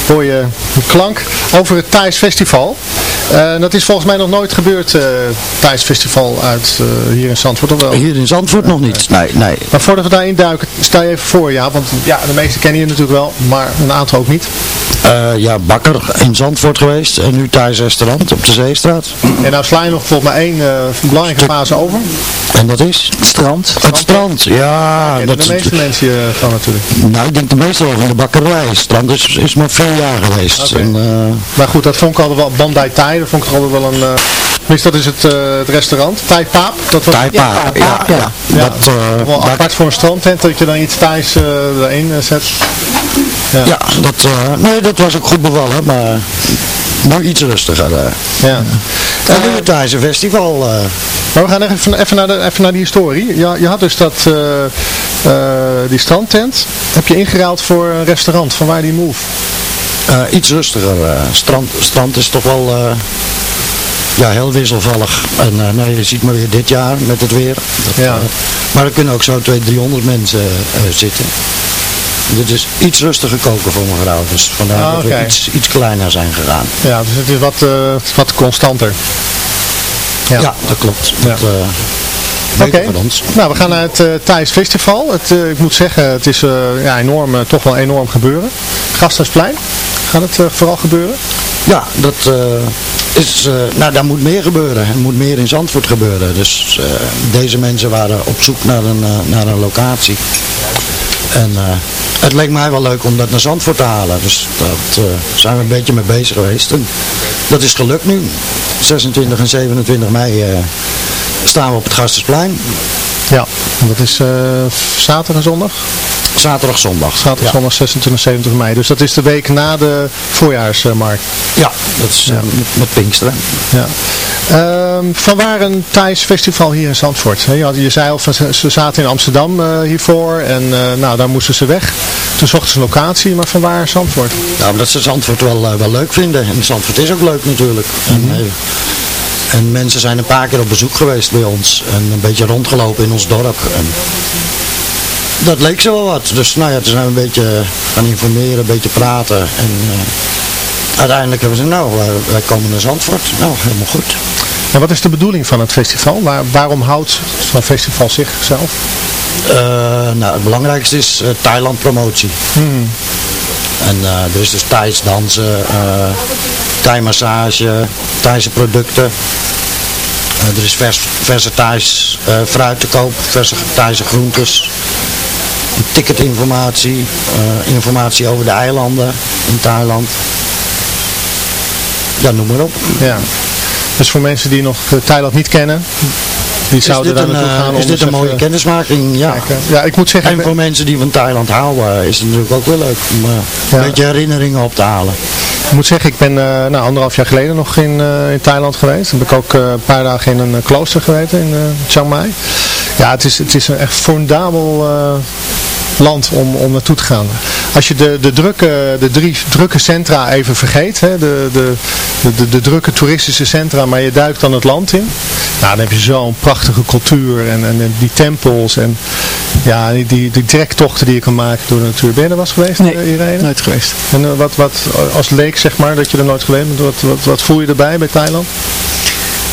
mooie klank. Over het Thais Festival. Uh, dat is volgens mij nog nooit gebeurd, uh, Thais Festival uit uh, hier in Zandvoort, of wel? Hier in Zandvoort nog niet, nee, nee. Maar voordat we daarin duiken, stel je even voor, ja, want ja, de meesten kennen je natuurlijk wel, maar een aantal ook niet. Ja, bakker in Zandvoort geweest en nu Thais restaurant op de Zeestraat. En nou sla je nog volgens mij één belangrijke fase over. En dat is? Het strand. Het strand, ja. ja dat de meeste mensen van natuurlijk. Nou, ik denk de meeste wel van de bakkerij. Het strand is, is maar vier jaar geweest. Okay. En, maar goed, dat vond ik altijd wel Bandai Thai dat vond ik altijd wel een... Uh, tenminste, dat is het, uh, het restaurant. Thai Paap. Dat was, Thai Paap, ja. ja, ja. ja. Dat, uh, wel apart dat... voor een strandtent dat je dan iets Thais uh, erin zet. Ja, ja dat, nee, dat was ook goed bevallen, maar maar iets rustiger. Ja. En nu het Thaise festival. Maar we gaan even, even, naar, de, even naar die historie. Je, je had dus dat, die strandtent, heb je ingeruild voor een restaurant. Van waar die move? Iets rustiger. Strand, strand is toch wel ja, heel wisselvallig. En nou, je ziet maar weer dit jaar met het weer. Dat, ja. maar er kunnen ook zo 200, 300 mensen zitten. Dit is iets rustiger koken voor mijn vrouw. Dus vandaar ah, dat okay. we iets, iets kleiner zijn gegaan. Ja, dus het is wat, wat constanter. Ja, ja dat klopt. Ja. Oké, okay. nou we gaan naar het uh, Thais Festival. Het, uh, ik moet zeggen, het is uh, ja, enorm, toch wel enorm gebeuren. Gasthuisplein, gaat het vooral gebeuren? Ja, dat is, eh, nou, daar moet meer gebeuren. Er moet meer in Zandvoort gebeuren. Dus eh, deze mensen waren op zoek naar een, eh, naar een locatie. En eh, het leek mij wel leuk om dat naar Zandvoort te halen. Dus daar zijn we een beetje mee bezig geweest. Dat is gelukt nu. 26 en 27 mei eh, staan we op het Gastersplein. Ja, en dat is eh, zaterdag en zondag? Zaterdag, zondag. Zaterdag, zondag 26 en 27 mei. Dus dat is de week na de voorjaarsmarkt. Ja, dat is eh, met, met Pinksteren. Ja. Ehm, van waar een Thais festival hier in Zandvoort? Je, had, je zei al, van, ze, zaten in Amsterdam eh, hiervoor en eh, nou, daar moesten ze weg. Toen zochten ze een locatie, maar van waar Zandvoort? Ja, omdat ze Zandvoort wel, eh, wel leuk vinden. En Zandvoort is ook leuk natuurlijk. en, Mhm. eh, en mensen zijn een paar keer op bezoek geweest bij ons. En een beetje rondgelopen in ons dorp. En dat leek ze wel wat. Dus nou ja, toen zijn we een beetje gaan informeren, een beetje praten. En eh, uiteindelijk hebben ze, nou, wij, komen naar Zandvoort. Nou, helemaal goed. En wat is de bedoeling van het festival? Waar, waarom houdt zo'n festival zichzelf? Eh, nou, het belangrijkste is eh, Thailand promotie. Hmm. En eh, er is dus Thais dansen, eh Thai massage, Thaise producten. Eh, er is vers, verse Thais eh, fruit te koop, verse Thaise groentes. Ticketinformatie, eh, informatie over de eilanden in Thailand. Ja, noem maar op. Ja. Dus voor mensen die nog eh, Thailand niet kennen, die zouden daar naartoe eh, gaan. is dit een mooie kennismaking? Ja. Ja, ik moet zeggen... En voor mensen die van Thailand houden is het natuurlijk ook wel leuk om een beetje herinneringen op te halen. Ik moet zeggen, ik ben eh, nou, anderhalf jaar geleden nog in, in Thailand geweest. Dan ben ik ook een paar dagen in een klooster geweest in Chiang Mai. Ja, het is, het is een echt formidabel land om, om naartoe te gaan. Als je de, de, drukke, de drie drukke centra even vergeet, hè, de, de, de, de, drukke toeristische centra, maar je duikt dan het land in. Nou, dan heb je zo'n prachtige cultuur en, en die tempels en ja, die, die, die trektochten die je kan maken door de natuur. Ben je er was geweest, Nee, eh, Irene? nooit geweest. En eh, wat, wat, als leek zeg maar, dat je er nooit geweest bent, wat, wat, wat voel je erbij bij Thailand?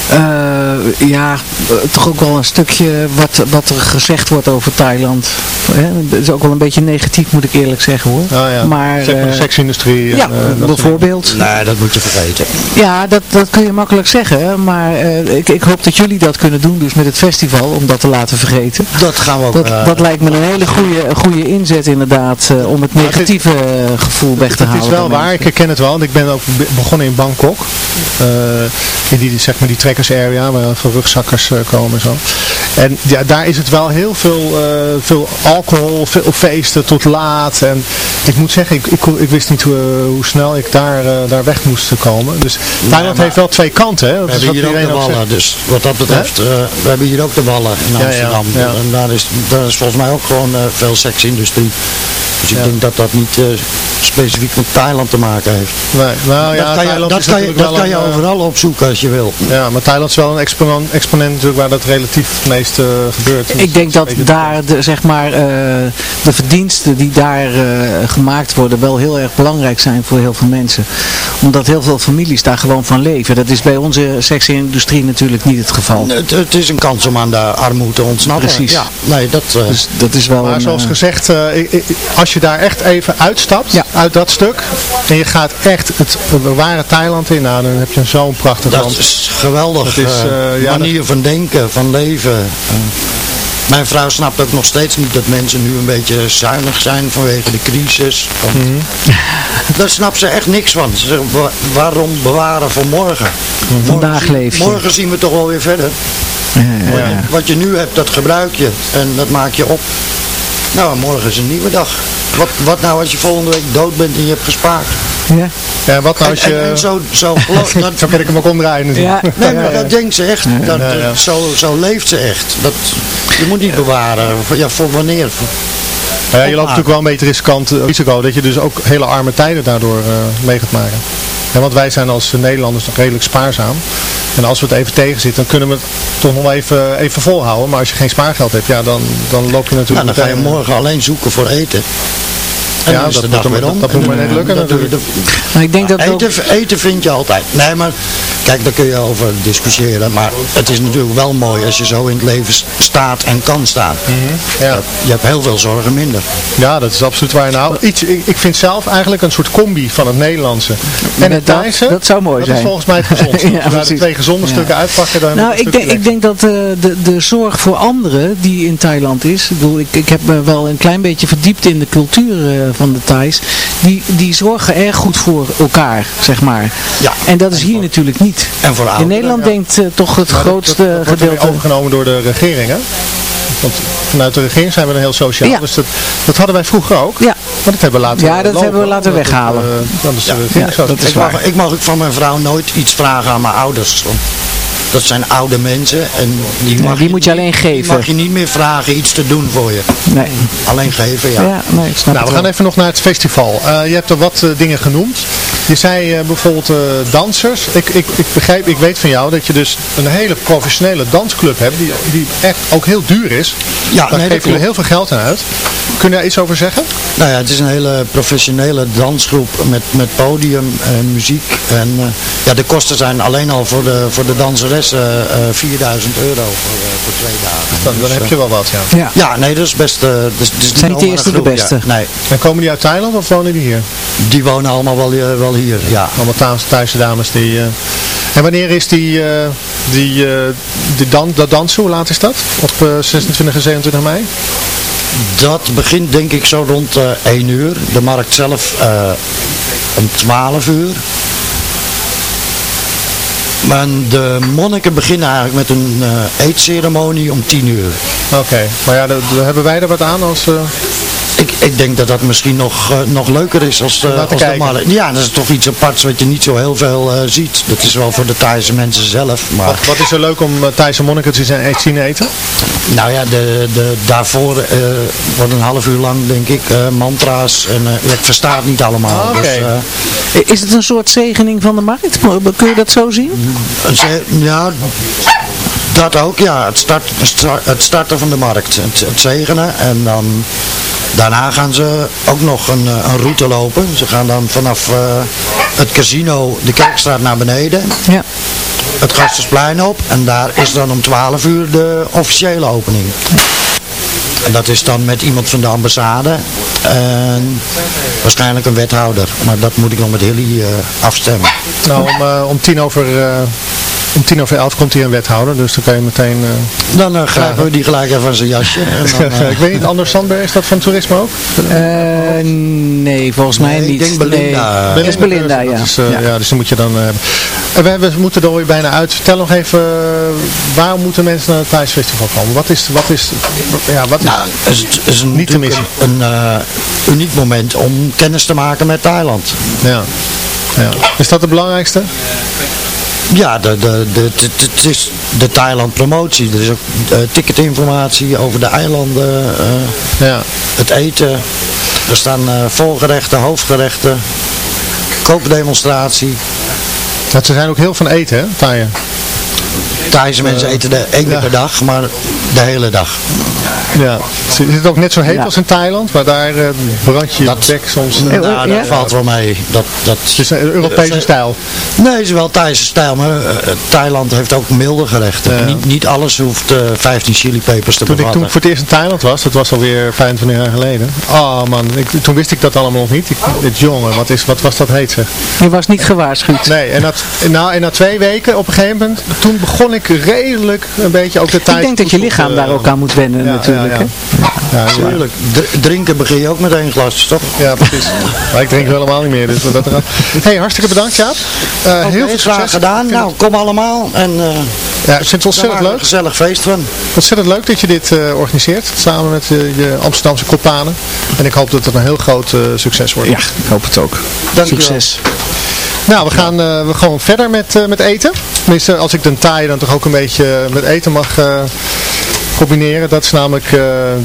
Eh, ja, eh, toch ook wel een stukje wat, wat er gezegd wordt over Thailand. Hè? Dat is ook wel een beetje negatief, moet ik eerlijk zeggen hoor. Ja. Maar, zeg maar de eh, seksindustrie. en, ja, eh, bijvoorbeeld. Nee, dat moet je vergeten. Ja, dat, dat kun je makkelijk zeggen. Maar eh, ik, ik hoop dat jullie dat kunnen doen, dus met het festival, om dat te laten vergeten. Dat gaan we ook... Dat, dat lijkt me een hele goede, goede inzet inderdaad, eh, om het negatieve gevoel weg te Het halen. is wel waar, ik herken het wel. Want ik ben ook be- begonnen in Bangkok. Eh, in die, zeg maar, die area, waar veel rugzakkers eh, komen en zo. En ja, daar is het wel heel veel, eh, veel alcohol, veel feesten tot laat. En ik moet zeggen, ik, ik, ik wist niet hoe, hoe snel ik daar, eh, daar weg moest komen. Dus Thailand heeft wel twee kanten. Hè? Dat We hebben hier ook de ook wallen, dus wat dat betreft, eh, we hebben hier ook de wallen in Ja, ja, Amsterdam. ja. En daar is, daar is volgens mij ook gewoon eh, veel seksindustrie. Dus ik Ja. denk dat dat niet eh, specifiek met Thailand te maken heeft. Nee, nou ja, dat kan je, Thailand dat is kan je, natuurlijk dat wel kan je een, eh, overal opzoeken als je wil. Ja, maar Thailand is wel een exponent, exponent natuurlijk waar dat relatief het meest eh, gebeurt. Ik denk dat daar de, zeg maar, eh, de verdiensten die daar eh, gemaakt worden wel heel erg belangrijk zijn voor heel veel mensen. Omdat heel veel families daar gewoon van leven. Dat is bij onze seksindustrie natuurlijk niet het geval. Het, het is een kans om aan de armoede te ontsnappen. Precies. Ja, nee, dat... eh, Dus dat is wel Maar een, zoals gezegd, eh, ik- ik- als je daar echt even uitstapt, uit dat stuk, en je gaat echt het ware Thailand in, nou, dan heb je zo'n prachtig Dat land. is geweldig. Dat is, ja, manier van denken, van leven. Eh, mijn vrouw snapt ook nog steeds niet dat mensen nu een beetje zuinig zijn vanwege de crisis. Mhm. Daar snapt ze echt niks van. Ze zegt, "Wa- waarom bewaren voor morgen? Mhm. Vandaag Morgen zien- leef je. Morgen zien we toch wel weer verder. ja, ja. wat je nu hebt, dat gebruik je. En dat maak je op. Nou, en morgen is een nieuwe dag. Wat, wat nou als je volgende week dood bent en je hebt gespaard? Ja. Ja, wat nou als je... en, en zo, zo, geloof- dat, Zo kan ik hem ook omdraaien natuurlijk. Ja. Nee, maar dat denkt ze echt. Dat, Ja, ja. Zo, zo leeft ze echt. Dat, je moet niet bewaren. Ja, voor wanneer? Voor- Ja, je loopt natuurlijk wel een beetje riskant eh, risico dat je dus ook hele arme tijden daardoor eh, mee gaat maken. Ja, want wij zijn als Nederlanders nog redelijk spaarzaam. En als we het even tegen zitten, dan kunnen we het toch nog even, even volhouden. Maar als je geen spaargeld hebt, ja, dan, dan loop je Nou, natuurlijk dan ga je morgen alleen zoeken voor eten. Ja, dan is dat de moet dag weer om. dat moet maar net eh, lukken dat natuurlijk. de- Maar ik denk dat wel... eten, eten vind je altijd. Nee, maar kijk, daar kun je over discussiëren. Maar het is natuurlijk wel mooi als je zo in het leven staat en kan staan. Ja. Je hebt heel veel zorgen minder. Ja, dat is absoluut waar. Nou, iets, ik, ik vind zelf eigenlijk een soort combi van het Nederlandse en het dat- Thaise. dat zou mooi dat zijn. is volgens mij het gezondste. Ja, Als we daar de precies. twee gezonde Ja. stukken uitpakken, dan Nou, ik denk, ik denk dat eh, de, de zorg voor anderen die in Thailand is, ik, bedoel, ik, ik heb me wel een klein beetje verdiept in de cultuur eh, van de Thais, die, die zorgen erg goed voor elkaar, zeg maar. Ja. En dat is hier natuurlijk niet. En voor In Nederland ja. denkt eh, toch het Maar grootste dat, gedeelte... overgenomen door de regering, hè? Want vanuit de regering zijn we dan heel sociaal. Ja. Dus dat, dat hadden wij vroeger ook. Ja. Maar dat hebben we laten Ja, dat lopen, hebben we laten het, weghalen. eh, dat is, Ja. vind Ja, ik zo. dat is Ik mag, ik mag ook van mijn vrouw nooit iets vragen aan mijn ouders. Want dat zijn oude mensen en die, mag die moet je alleen geven. Die mag je niet meer vragen iets te doen voor je. Nee. Alleen geven, ja. Ja, nee, ik snap Nou, we het gaan wel. even nog naar het festival. Eh, je hebt er wat eh, dingen genoemd. Je zei eh, bijvoorbeeld eh, dansers. Ik, ik, ik begrijp, ik weet van jou dat je dus een hele professionele dansclub hebt. Die, die echt ook heel duur is. Ja, Daar nee, dat geven jullie klopt. heel veel geld aan uit. Kun je daar iets over zeggen? Nou ja, het is een hele professionele dansgroep met, met podium en muziek. En ja, de kosten zijn alleen al voor de, voor de danseressen eh 4000 euro voor, eh, voor twee dagen. Dan, dan Dus, heb eh, je wel wat, ja. Ja. Ja, nee, dat is best... eh, dat is, dat is Zijn niet de eerste de beste. Ja. Nee, En komen die uit Thailand of wonen die hier? die wonen allemaal wel, eh, wel hier, ja. Allemaal Thaise, Thaise dames die... eh, En wanneer is die, eh, die, eh, die dan, dat dansen, hoe laat is dat? Op eh, 26 en 27 mei? Dat begint denk ik zo rond eh 1 uur. De markt zelf eh, om 12 uur. Maar de monniken beginnen eigenlijk met een eh, eetceremonie om 10 uur. Oké, maar ja, hebben wij er wat aan als... Ik, ik denk dat dat misschien nog, eh, nog leuker is als, de Laten als markt. Ja, dat is toch iets aparts wat je niet zo heel veel eh, ziet. Dat is wel voor de Thaise mensen zelf. Maar wat, wat is er leuk om uh, Thaise monniken te zien, zien eten? nou ja, de, de, daarvoor eh, wordt een half uur lang denk ik eh, mantra's. En eh, ik versta het niet allemaal. Oké. dus, Is het een soort zegening van de markt? Kun je dat zo zien? Ja, dat ook, ja. Het, start, het starten van de markt. Het, het zegenen. En dan, daarna gaan ze ook nog een, eh, een route lopen. Ze gaan dan vanaf eh, het casino de Kerkstraat naar beneden. Ja. Het Gastensplein op. En daar is dan om 12 uur de officiële opening. En dat is dan met iemand van de ambassade. En waarschijnlijk een wethouder. Maar dat moet ik nog met Hilly eh, afstemmen. Nou, om, om, tien over, eh, om tien over elf komt hier een wethouder, dus dan kan je meteen... eh, Dan eh, grijpen we die gelijk even aan zijn jasje. En dan, eh, ik weet niet, Anders Sandberg, is dat van toerisme ook? Nee, volgens mij Nee, niet. ik denk Belinda. Nee, is Belinda, Dat ja. is, ja. ja. dus die moet je dan eh, we, we moeten er alweer bijna uit. Vertel nog even, eh, waar moeten mensen naar het Thais Festival komen? Wat is, wat is, ja, wat is, Nou, het is, het is een, Niet te natuurlijk Een, een eh, uniek moment om kennis te maken met Thailand. ja. Ja. Is dat het belangrijkste? Ja, de, de, de, het is de Thailand promotie. Er is ook eh, ticketinformatie over de eilanden, eh, Ja. het eten. Er staan eh, voorgerechten, hoofdgerechten, kookdemonstratie. Want ze zijn ook heel van eten, hè, Thaiën? Thaise mensen eten de één keer ja. per dag, maar de hele dag. Ja. Is het ook net zo heet Ja. als in Thailand? Maar daar eh, brand je je Dat- bek soms. Eh, Nou, ja? dat valt wel mee. Dat, dat, Het is een Europese Eh, stijl. Nee, het is wel Thaise stijl, maar Thailand heeft ook milde gerechten. Ja. Niet, niet alles hoeft eh 15 chilipepers te Toen ik toen voor het eerst in Thailand was, dat was alweer 25 jaar geleden. Oh man, ik, toen wist ik dat allemaal nog niet. Ik, dit jongen, wat, is, wat was dat heet zeg. Je was niet gewaarschuwd. Nee, en, na, en na twee weken op een gegeven moment, toen begon ik redelijk een beetje ook de tijd. Ik denk dat je lichaam daar ook aan moet wennen ja, natuurlijk. ja, hè? Ja, ja, ja, Tuurlijk, D- drinken begin je ook met één glas, toch? ja, precies. Maar ik drink helemaal niet meer, dus dat hey, hartstikke bedankt Jaap. Eh, Oké, heel veel graag succes. gedaan. Nou, kom allemaal. En eh Ja, ik vind het ontzettend we een leuk. gezellig feest van. Ontzettend leuk dat je dit eh, organiseert, samen met eh, je Amsterdamse kopanen. En ik hoop dat het een heel groot eh, succes wordt. Ja, ik hoop het ook. Dank Succes. Nou, we gaan eh, we gewoon verder met, eh, met eten. Tenminste, als ik de taai dan toch ook een beetje met eten mag eh, combineren. Dat is namelijk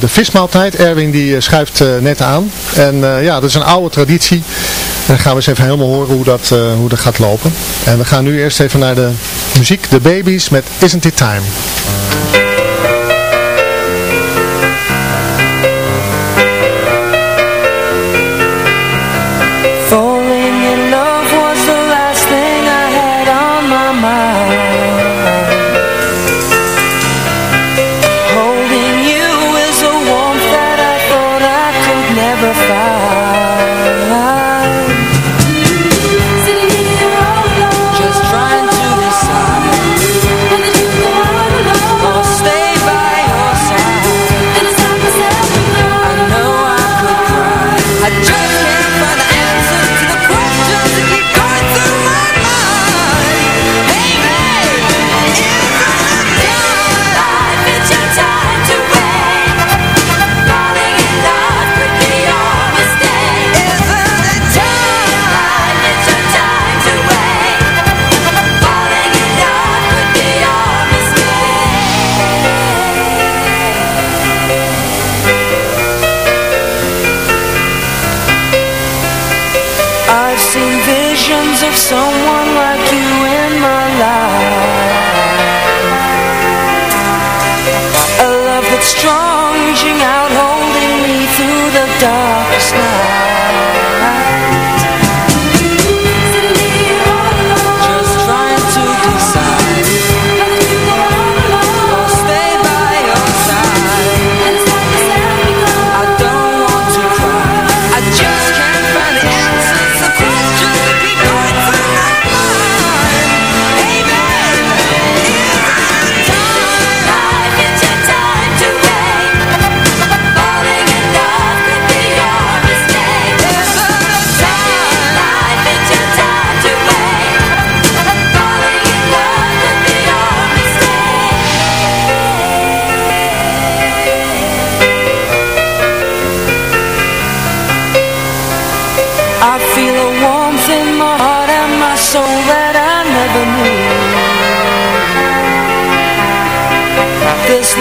de vismaaltijd. Erwin die schuift net aan. En ja, dat is een oude traditie. En dan gaan we eens even helemaal horen hoe dat, hoe dat gaat lopen. En we gaan nu eerst even naar de muziek. De Babies met Isn't It Time.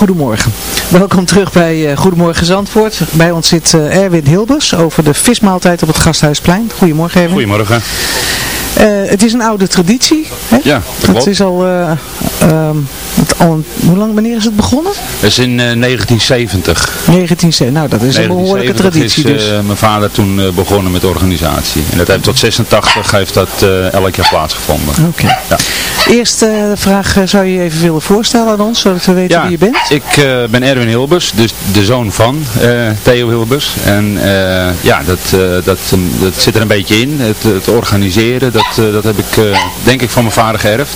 Goedemorgen. Welkom terug bij eh, Goedemorgen Zandvoort. Bij ons zit eh, Erwin Hilbers over de vismaaltijd op het Gasthuisplein. Goedemorgen Erwin. Goedemorgen. Eh, het is een oude traditie. Hè? Ja, Het klopt. is al, eh, ehm, het al een- hoe lang, wanneer is het begonnen? Dat is in eh, 1970. 1970, nou dat is een behoorlijke 1970 traditie is dus. mijn vader toen begonnen met de organisatie. En dat heeft tot 86 heeft dat elk jaar plaatsgevonden. Oké. Ja. Eerste vraag, zou je je even willen voorstellen aan ons, zodat we weten Ja, wie je bent? ik ben Erwin Hilbers, dus de zoon van Theo Hilbers. En ja, dat, dat, dat zit er een beetje in. Het, het organiseren, dat, eh, dat heb ik eh, denk ik van mijn vader geërfd.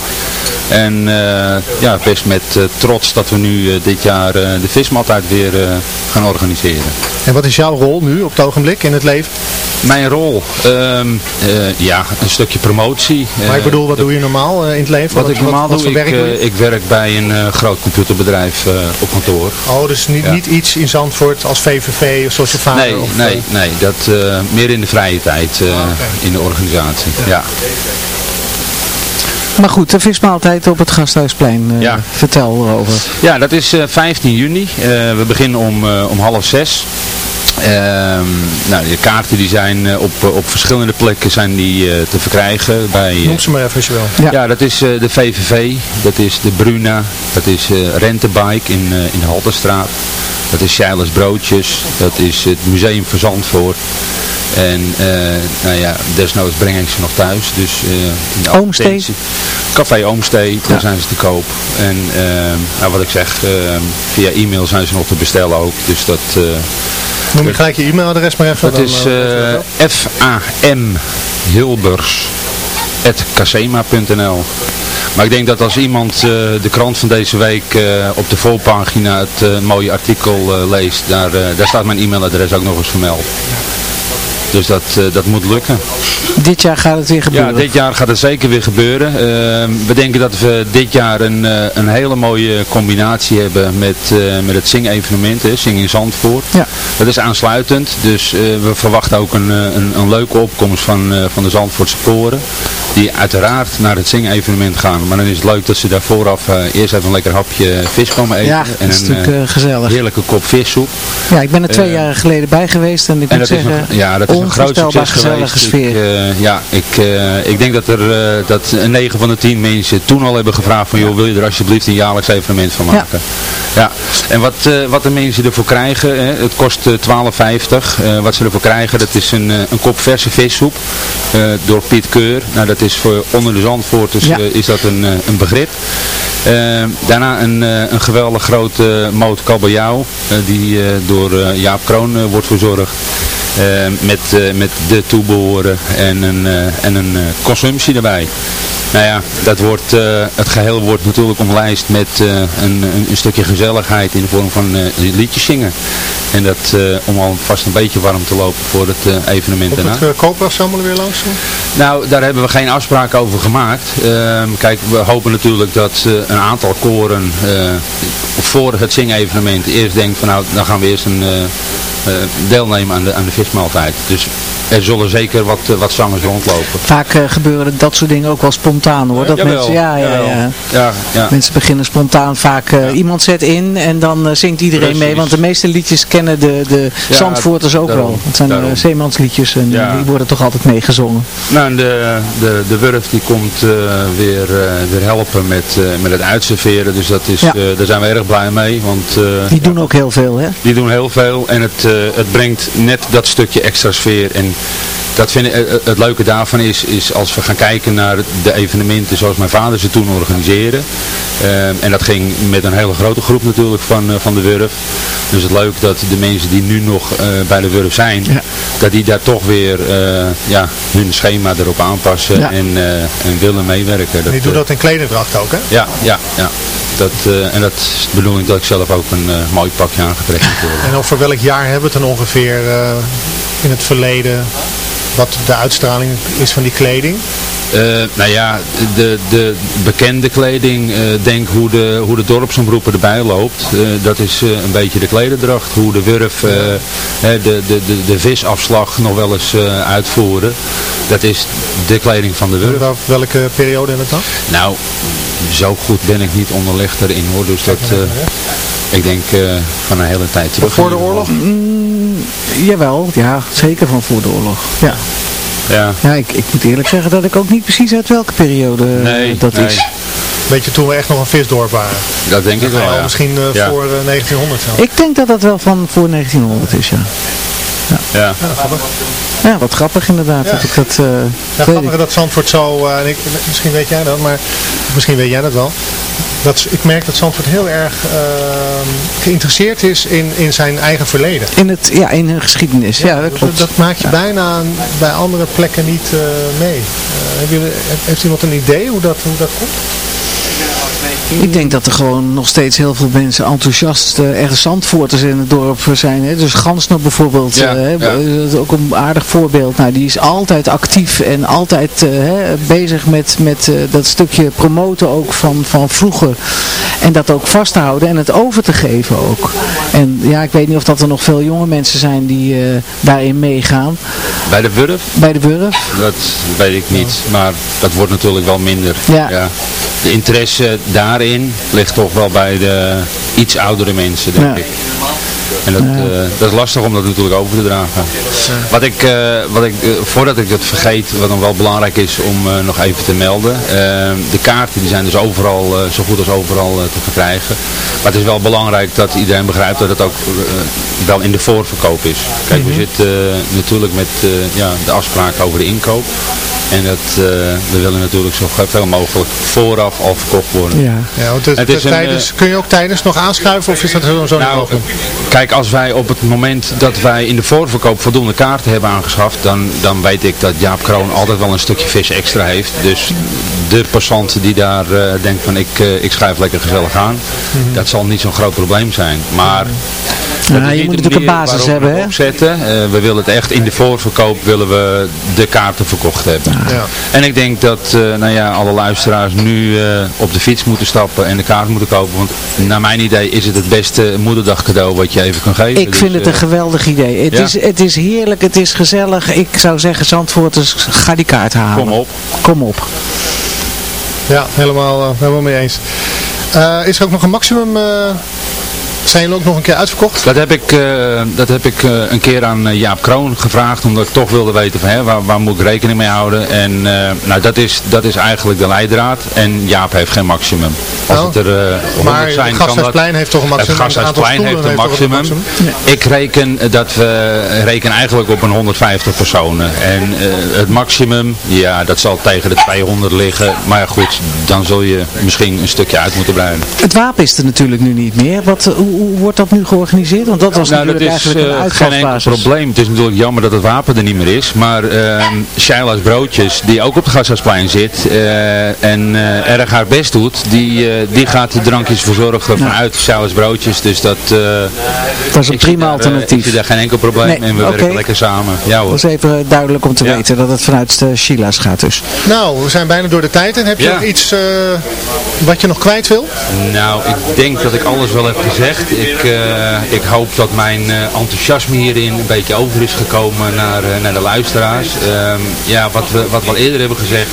En eh, ja, best met trots dat we nu dit jaar de vismaaltijd weer eh, gaan organiseren. En wat is jouw rol nu op het ogenblik in het leven? Mijn rol? Ehm, eh, ja, een stukje promotie. Maar ik bedoel, wat doe je normaal in het leven? Wat ik normaal wat doe, ik, werk doe eh, ik werk bij een groot computerbedrijf op kantoor. Oh, dus niet, Ja. niet iets in Zandvoort als VVV of zoals je vader? Nee, of, nee, nee, dat meer in de vrije tijd eh, in de organisatie. Ja. Maar goed, de vismaaltijd op het Gasthuisplein, eh, Ja. vertel erover. Ja, dat is eh, 15 juni. Eh, we beginnen om, om half zes. Ehm, nou, de kaarten die zijn eh, op, eh, op verschillende plekken zijn die, eh, te verkrijgen. Bij, Noem ze maar even als je wil. ja. dat is eh, de VVV, dat is de Bruna, dat is eh Rentebike in, eh, in de Halterstraat. Dat is Scheilers Broodjes, dat is het Museum van Zandvoort. En eh, nou ja, desnoods breng ik ze nog thuis. Dus, eh, in de Oomstee? Café Oomstee, daar zijn ze te koop. En ehm, nou, wat ik zeg, ehm, via e-mail zijn ze nog te bestellen ook. Dus dat... eh, Noem je gelijk je e-mailadres maar even. dat dan, is eh, eh FAM Hilbers casema.nl Maar ik denk dat als iemand eh, de krant van deze week eh, op de voorpagina het eh, mooie artikel eh, leest, daar, eh, daar staat mijn e-mailadres ook nog eens vermeld. Dus dat, eh, dat moet lukken. Dit jaar gaat het weer Ja, gebeuren. dit jaar gaat het zeker weer gebeuren. Eh, we denken dat we dit jaar een, eh, een hele mooie combinatie hebben met, eh, met het zing-evenement, Zing in Zandvoort. Ja. Dat is aansluitend, dus we verwachten ook een, een, een leuke opkomst van, van de Zandvoortse koren. Die uiteraard naar het zing-evenement gaan. Maar dan is het leuk dat ze daar vooraf eh, eerst even een lekker hapje vis komen eten. Ja, en een natuurlijk, eh, gezellig. heerlijke kop vissoep. Ja, ik ben er twee jaar geleden bij geweest en ik En moet dat is zeggen, een, ja, dat is een groot succes gezellige sfeer. Ik, ja, ik, ik denk dat er dat een 9 van de 10 mensen toen al hebben gevraagd van joh, wil je er alsjeblieft een jaarlijks evenement van maken. Ja. En wat, wat de mensen ervoor krijgen, hè, het kost eh, 12,50. Eh, wat ze ervoor krijgen, dat is een, een kop verse vissoep door Piet Keur. Nou, dat is voor onder de Zandvoorters Ja. eh, is dat een, eh, een begrip. Eh, daarna een, eh, een geweldig grote moot kabeljauw, die door Jaap Kroon wordt verzorgd. Eh, met, eh, met de toebehoren en een, eh, en een consumptie erbij. Nou ja, dat wordt, het geheel wordt natuurlijk omlijst met een, een, een stukje gezelligheid in de vorm van eh, liedjes zingen. En dat om alvast een beetje warm te lopen voor het evenement Komt daarna. het uh, koopwassambelen weer langs? Nou, daar hebben we geen afspraak over gemaakt. Ehm, kijk, we hopen natuurlijk dat een aantal koren voor het zingevenement eerst denkt van nou, dan gaan we eerst een, deelnemen aan de, aan de vismaaltijd. Dus er zullen zeker wat, eh, wat zangers rondlopen. Vaak eh, gebeuren dat soort dingen ook wel spontaan hoor. Dat Jawel, mensen, ja, ja, ja. Ja, ja. Mensen beginnen spontaan vaak, eh, iemand zet in en dan zingt iedereen mee. Want de meeste liedjes kennen de, de Ja, Zandvoorters ook daarom, wel. Het zijn daarom. zeemansliedjes en die worden toch altijd meegezongen. Nou, en de, de, de Wurf die komt weer, weer helpen met, met het uitserveren. Dus dat is, Ja. daar zijn we erg blij mee. Want Die doen ook heel veel hè. Die doen heel veel en het, het brengt net dat stukje extra sfeer. En dat vind ik, eh, het leuke daarvan is, is als we gaan kijken naar de evenementen zoals mijn vader ze toen organiseerde. Eh, en dat ging met een hele grote groep natuurlijk van, eh, van de Wurf. Dus het leuk dat de mensen die nu nog eh, bij de Wurf zijn, dat die daar toch weer eh, ja, hun schema erop aanpassen Ja. en, eh, en willen meewerken. En die eh, doet dat in klederdracht ook, hè? ja, ja, ja. Dat, eh, en dat is de bedoeling dat ik zelf ook een eh, mooi pakje aangetrokken heb. En over welk jaar hebben we het dan ongeveer eh, in het verleden? Wat de uitstraling is van die kleding? Eh, nou ja, de, de bekende kleding, eh, denk hoe de, hoe de erbij loopt. Eh, dat is een beetje de klederdracht. Hoe de wurf de, de, de, de visafslag nog wel eens uitvoeren. Dat is de kleding van de wurf. Wel- Welke periode in het dan? Nou, zo goed ben ik niet onderlegd erin hoor. Dus dat, eh, ik denk eh, van een hele tijd terug. Voor de oorlog? Mm, jawel, ja, zeker van voor de oorlog. Ja, Ja. ja ik, ik moet eerlijk zeggen dat ik ook niet precies uit welke periode eh, Nee, dat nee. is. Weet je, toen we echt nog een visdorp waren. Dat denk ik wel, Ja. Misschien eh, Ja. voor eh, 1900 zelfs. Ik denk dat dat wel van voor 1900 is, ja. Ja. Ja, wat grappig inderdaad. Ja. Dat ik dat, eh, Ja, grappig ik. dat Zandvoort zo, eh, en ik, misschien weet jij dat, maar misschien weet jij dat wel. Dat, ik merk dat Zandvoort heel erg ehm, geïnteresseerd is in, in zijn eigen verleden. In, het, ja, in hun geschiedenis, ja, dat klopt. Dat, maak je bijna bij andere plekken niet eh, mee. Eh, hebben jullie- heeft iemand een idee hoe dat, hoe dat komt? Ik denk dat er gewoon nog steeds heel veel mensen enthousiast uh, ergens Zandvoorters in het dorp zijn. Hè? Dus Gansner bijvoorbeeld, Ja, uh, hè? ja. dat is ook een aardig voorbeeld. Nou, die is altijd actief en altijd uh, hè, bezig met, met dat stukje promoten ook van, van vroeger. En dat ook vasthouden en het over te geven ook. En ja, ik weet niet of dat er nog veel jonge mensen zijn die daarin meegaan. Bij de Wurf? Bij de Wurf? Dat weet ik niet, maar dat wordt natuurlijk wel minder. Ja. De interesse daarin ligt toch wel bij de iets oudere mensen, denk Ja. ik. En dat, Ja. eh, dat is lastig om dat natuurlijk over te dragen. Wat ik, eh, wat ik eh, voordat ik het vergeet, wat dan wel belangrijk is om eh, nog even te melden. de kaarten die zijn dus overal, eh, zo goed als overal te verkrijgen. Maar het is wel belangrijk dat iedereen begrijpt dat het ook wel in de voorverkoop is. Kijk, we zitten eh, natuurlijk met eh, ja, de afspraak over de inkoop. En dat, eh, we willen natuurlijk zo veel mogelijk vooraf al verkocht worden. Ja. Ja, want het, Het is een, tijdens, kun je ook tijdens nog aanschuiven of is dat zo, zo niet Nou, mogelijk? Kijk, als wij op het moment dat wij in de voorverkoop voldoende kaarten hebben aangeschaft, dan, dan weet ik dat Jaap Kroon altijd wel een stukje vis extra heeft. Dus de passant die daar eh, denkt van ik, eh, ik schuif lekker gezellig aan, dat zal niet zo'n groot probleem zijn. Maar Dat Ja, je moet de natuurlijk een basis hebben, hè? opzetten. Eh, we willen het echt in de voorverkoop willen we de kaarten verkocht hebben. Ja. En ik denk dat eh, nou ja, alle luisteraars nu eh, op de fiets moeten stappen en de kaart moeten kopen. Want naar mijn idee is het het beste moederdag cadeau wat je even kan geven. Ik Dus, vind het eh, een geweldig idee. Het, ja. is, het is heerlijk, het is gezellig. Ik zou zeggen, Zandvoorters, ga die kaart halen. Kom op. Kom op. Ja, helemaal, helemaal mee eens. Eh, is er ook nog een maximum... zijn jullie ook nog een keer uitverkocht? Dat heb ik, eh, dat heb ik eh, een keer aan eh, Jaap Kroon gevraagd, omdat ik toch wilde weten van, hè, waar, waar moet ik rekening mee houden. En eh, nou, dat, is, dat is eigenlijk de leidraad. En Jaap heeft geen maximum. Als Oh. het er eh, 100 Maar zijn, het kan Gasthuisplein dat. heeft toch een maximum? Het Gasthuisplein heeft een heeft maximum. Ik reken dat we reken eigenlijk op een 150 personen. En eh, het maximum, ja, dat zal tegen de 200 liggen. Maar ja, goed, dan zul je misschien een stukje uit moeten breiden. Het wapen is er natuurlijk nu niet meer. Wat, hoe, hoe wordt dat nu georganiseerd? Want dat was nou, dat natuurlijk is eigenlijk een eh, geen enkel probleem. Het is natuurlijk jammer dat het wapen er niet meer is. Maar uh, Sheila's Broodjes, die ook op het Gasthuisplein zit eh, en eh, erg haar best doet, die, eh, die gaat de drankjes verzorgen vanuit Sheila's Broodjes. Dus dat, eh, Dat is een prima daar, alternatief. ik zie daar geen enkel probleem Nee, in. We werken lekker samen. Ja hoor. Dat is even duidelijk om te weten dat het vanuit de Sheila's gaat dus. Nou, we zijn bijna door de tijd. En heb je Ja. nog iets eh, wat je nog kwijt wil? Nou, ik denk dat ik alles wel heb gezegd. Ik, eh, ik hoop dat mijn eh, enthousiasme hierin een beetje over is gekomen naar, eh, naar de luisteraars. Ehm, ja, wat we, wat we al eerder hebben gezegd.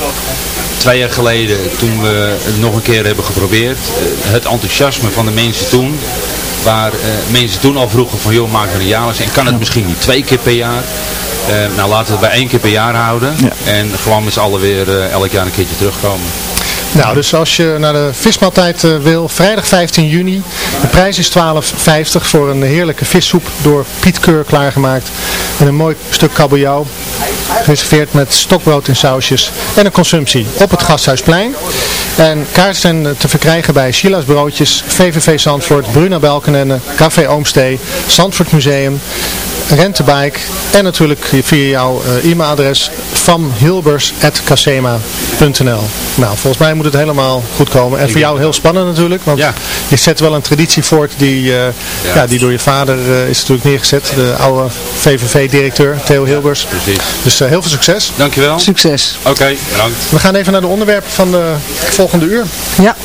Twee jaar geleden, toen we het nog een keer hebben geprobeerd. het enthousiasme van de mensen toen. Waar mensen toen al vroegen van, joh, maak er een jaarlijks. En kan het misschien niet twee keer per jaar? Eh, nou, laten we het bij één keer per jaar houden. En gewoon met z'n allen weer elk jaar een keertje terugkomen. Nou, dus als je naar de vismaaltijd eh, wil, vrijdag 15 juni. De prijs is 12,50 voor een heerlijke vissoep door Piet Keur klaargemaakt. En een mooi stuk kabeljauw. Gereserveerd met stokbrood en sausjes. En een consumptie op het Gasthuisplein. En kaarten zijn eh, te verkrijgen bij Sheila's Broodjes, VVV Zandvoort, Bruna Belkenende, Café Oomstee, Zandvoort Museum, Rentebike en natuurlijk via jouw eh, e-mailadres vanhilbers.casema.nl Nou, volgens mij moet het helemaal goed komen. En voor jou heel spannend natuurlijk, want je zet wel een traditie voort die, eh, ja. die door je vader eh, is natuurlijk neergezet. De oude VVV-directeur, Theo Hilbers. Precies. Dus heel veel succes. Dankjewel. Succes. Oké, bedankt. We gaan even naar de onderwerpen van de volgende uur. Ja.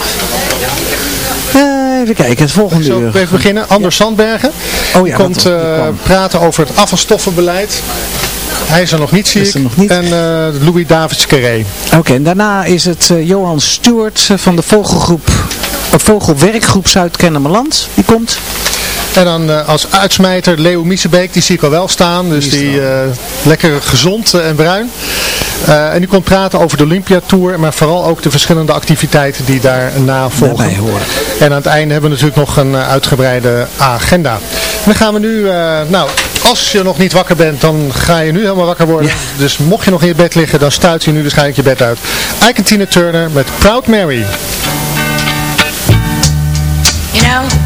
Even kijken, het volgende Zo, uur. even beginnen. Anders Sandbergen. Oh ja, die komt dat- die eh, praten over het afvalstoffenbeleid. Hij is er nog niet, zie Is ik. nog niet. En eh, Louis Davids Carré. Oké, en daarna is het eh, Johan Stuart eh, van de vogelgroep, Vogelwerkgroep Zuid-Kennemerland. Die komt. En dan als uitsmijter Leo Miesebeek, die zie ik al wel staan. Dus die, eh, lekker gezond en bruin. Eh, en die komt praten over de Olympia Tour, maar vooral ook de verschillende activiteiten die daarna volgen. Daarbij horen. En aan het einde hebben we natuurlijk nog een eh, uitgebreide agenda. En dan gaan we nu, eh, nou, als je nog niet wakker bent, dan ga je nu helemaal wakker worden. Dus mocht je nog in je bed liggen, dan stuit je nu waarschijnlijk je bed uit. Ike Tina Turner met Proud Mary. You know,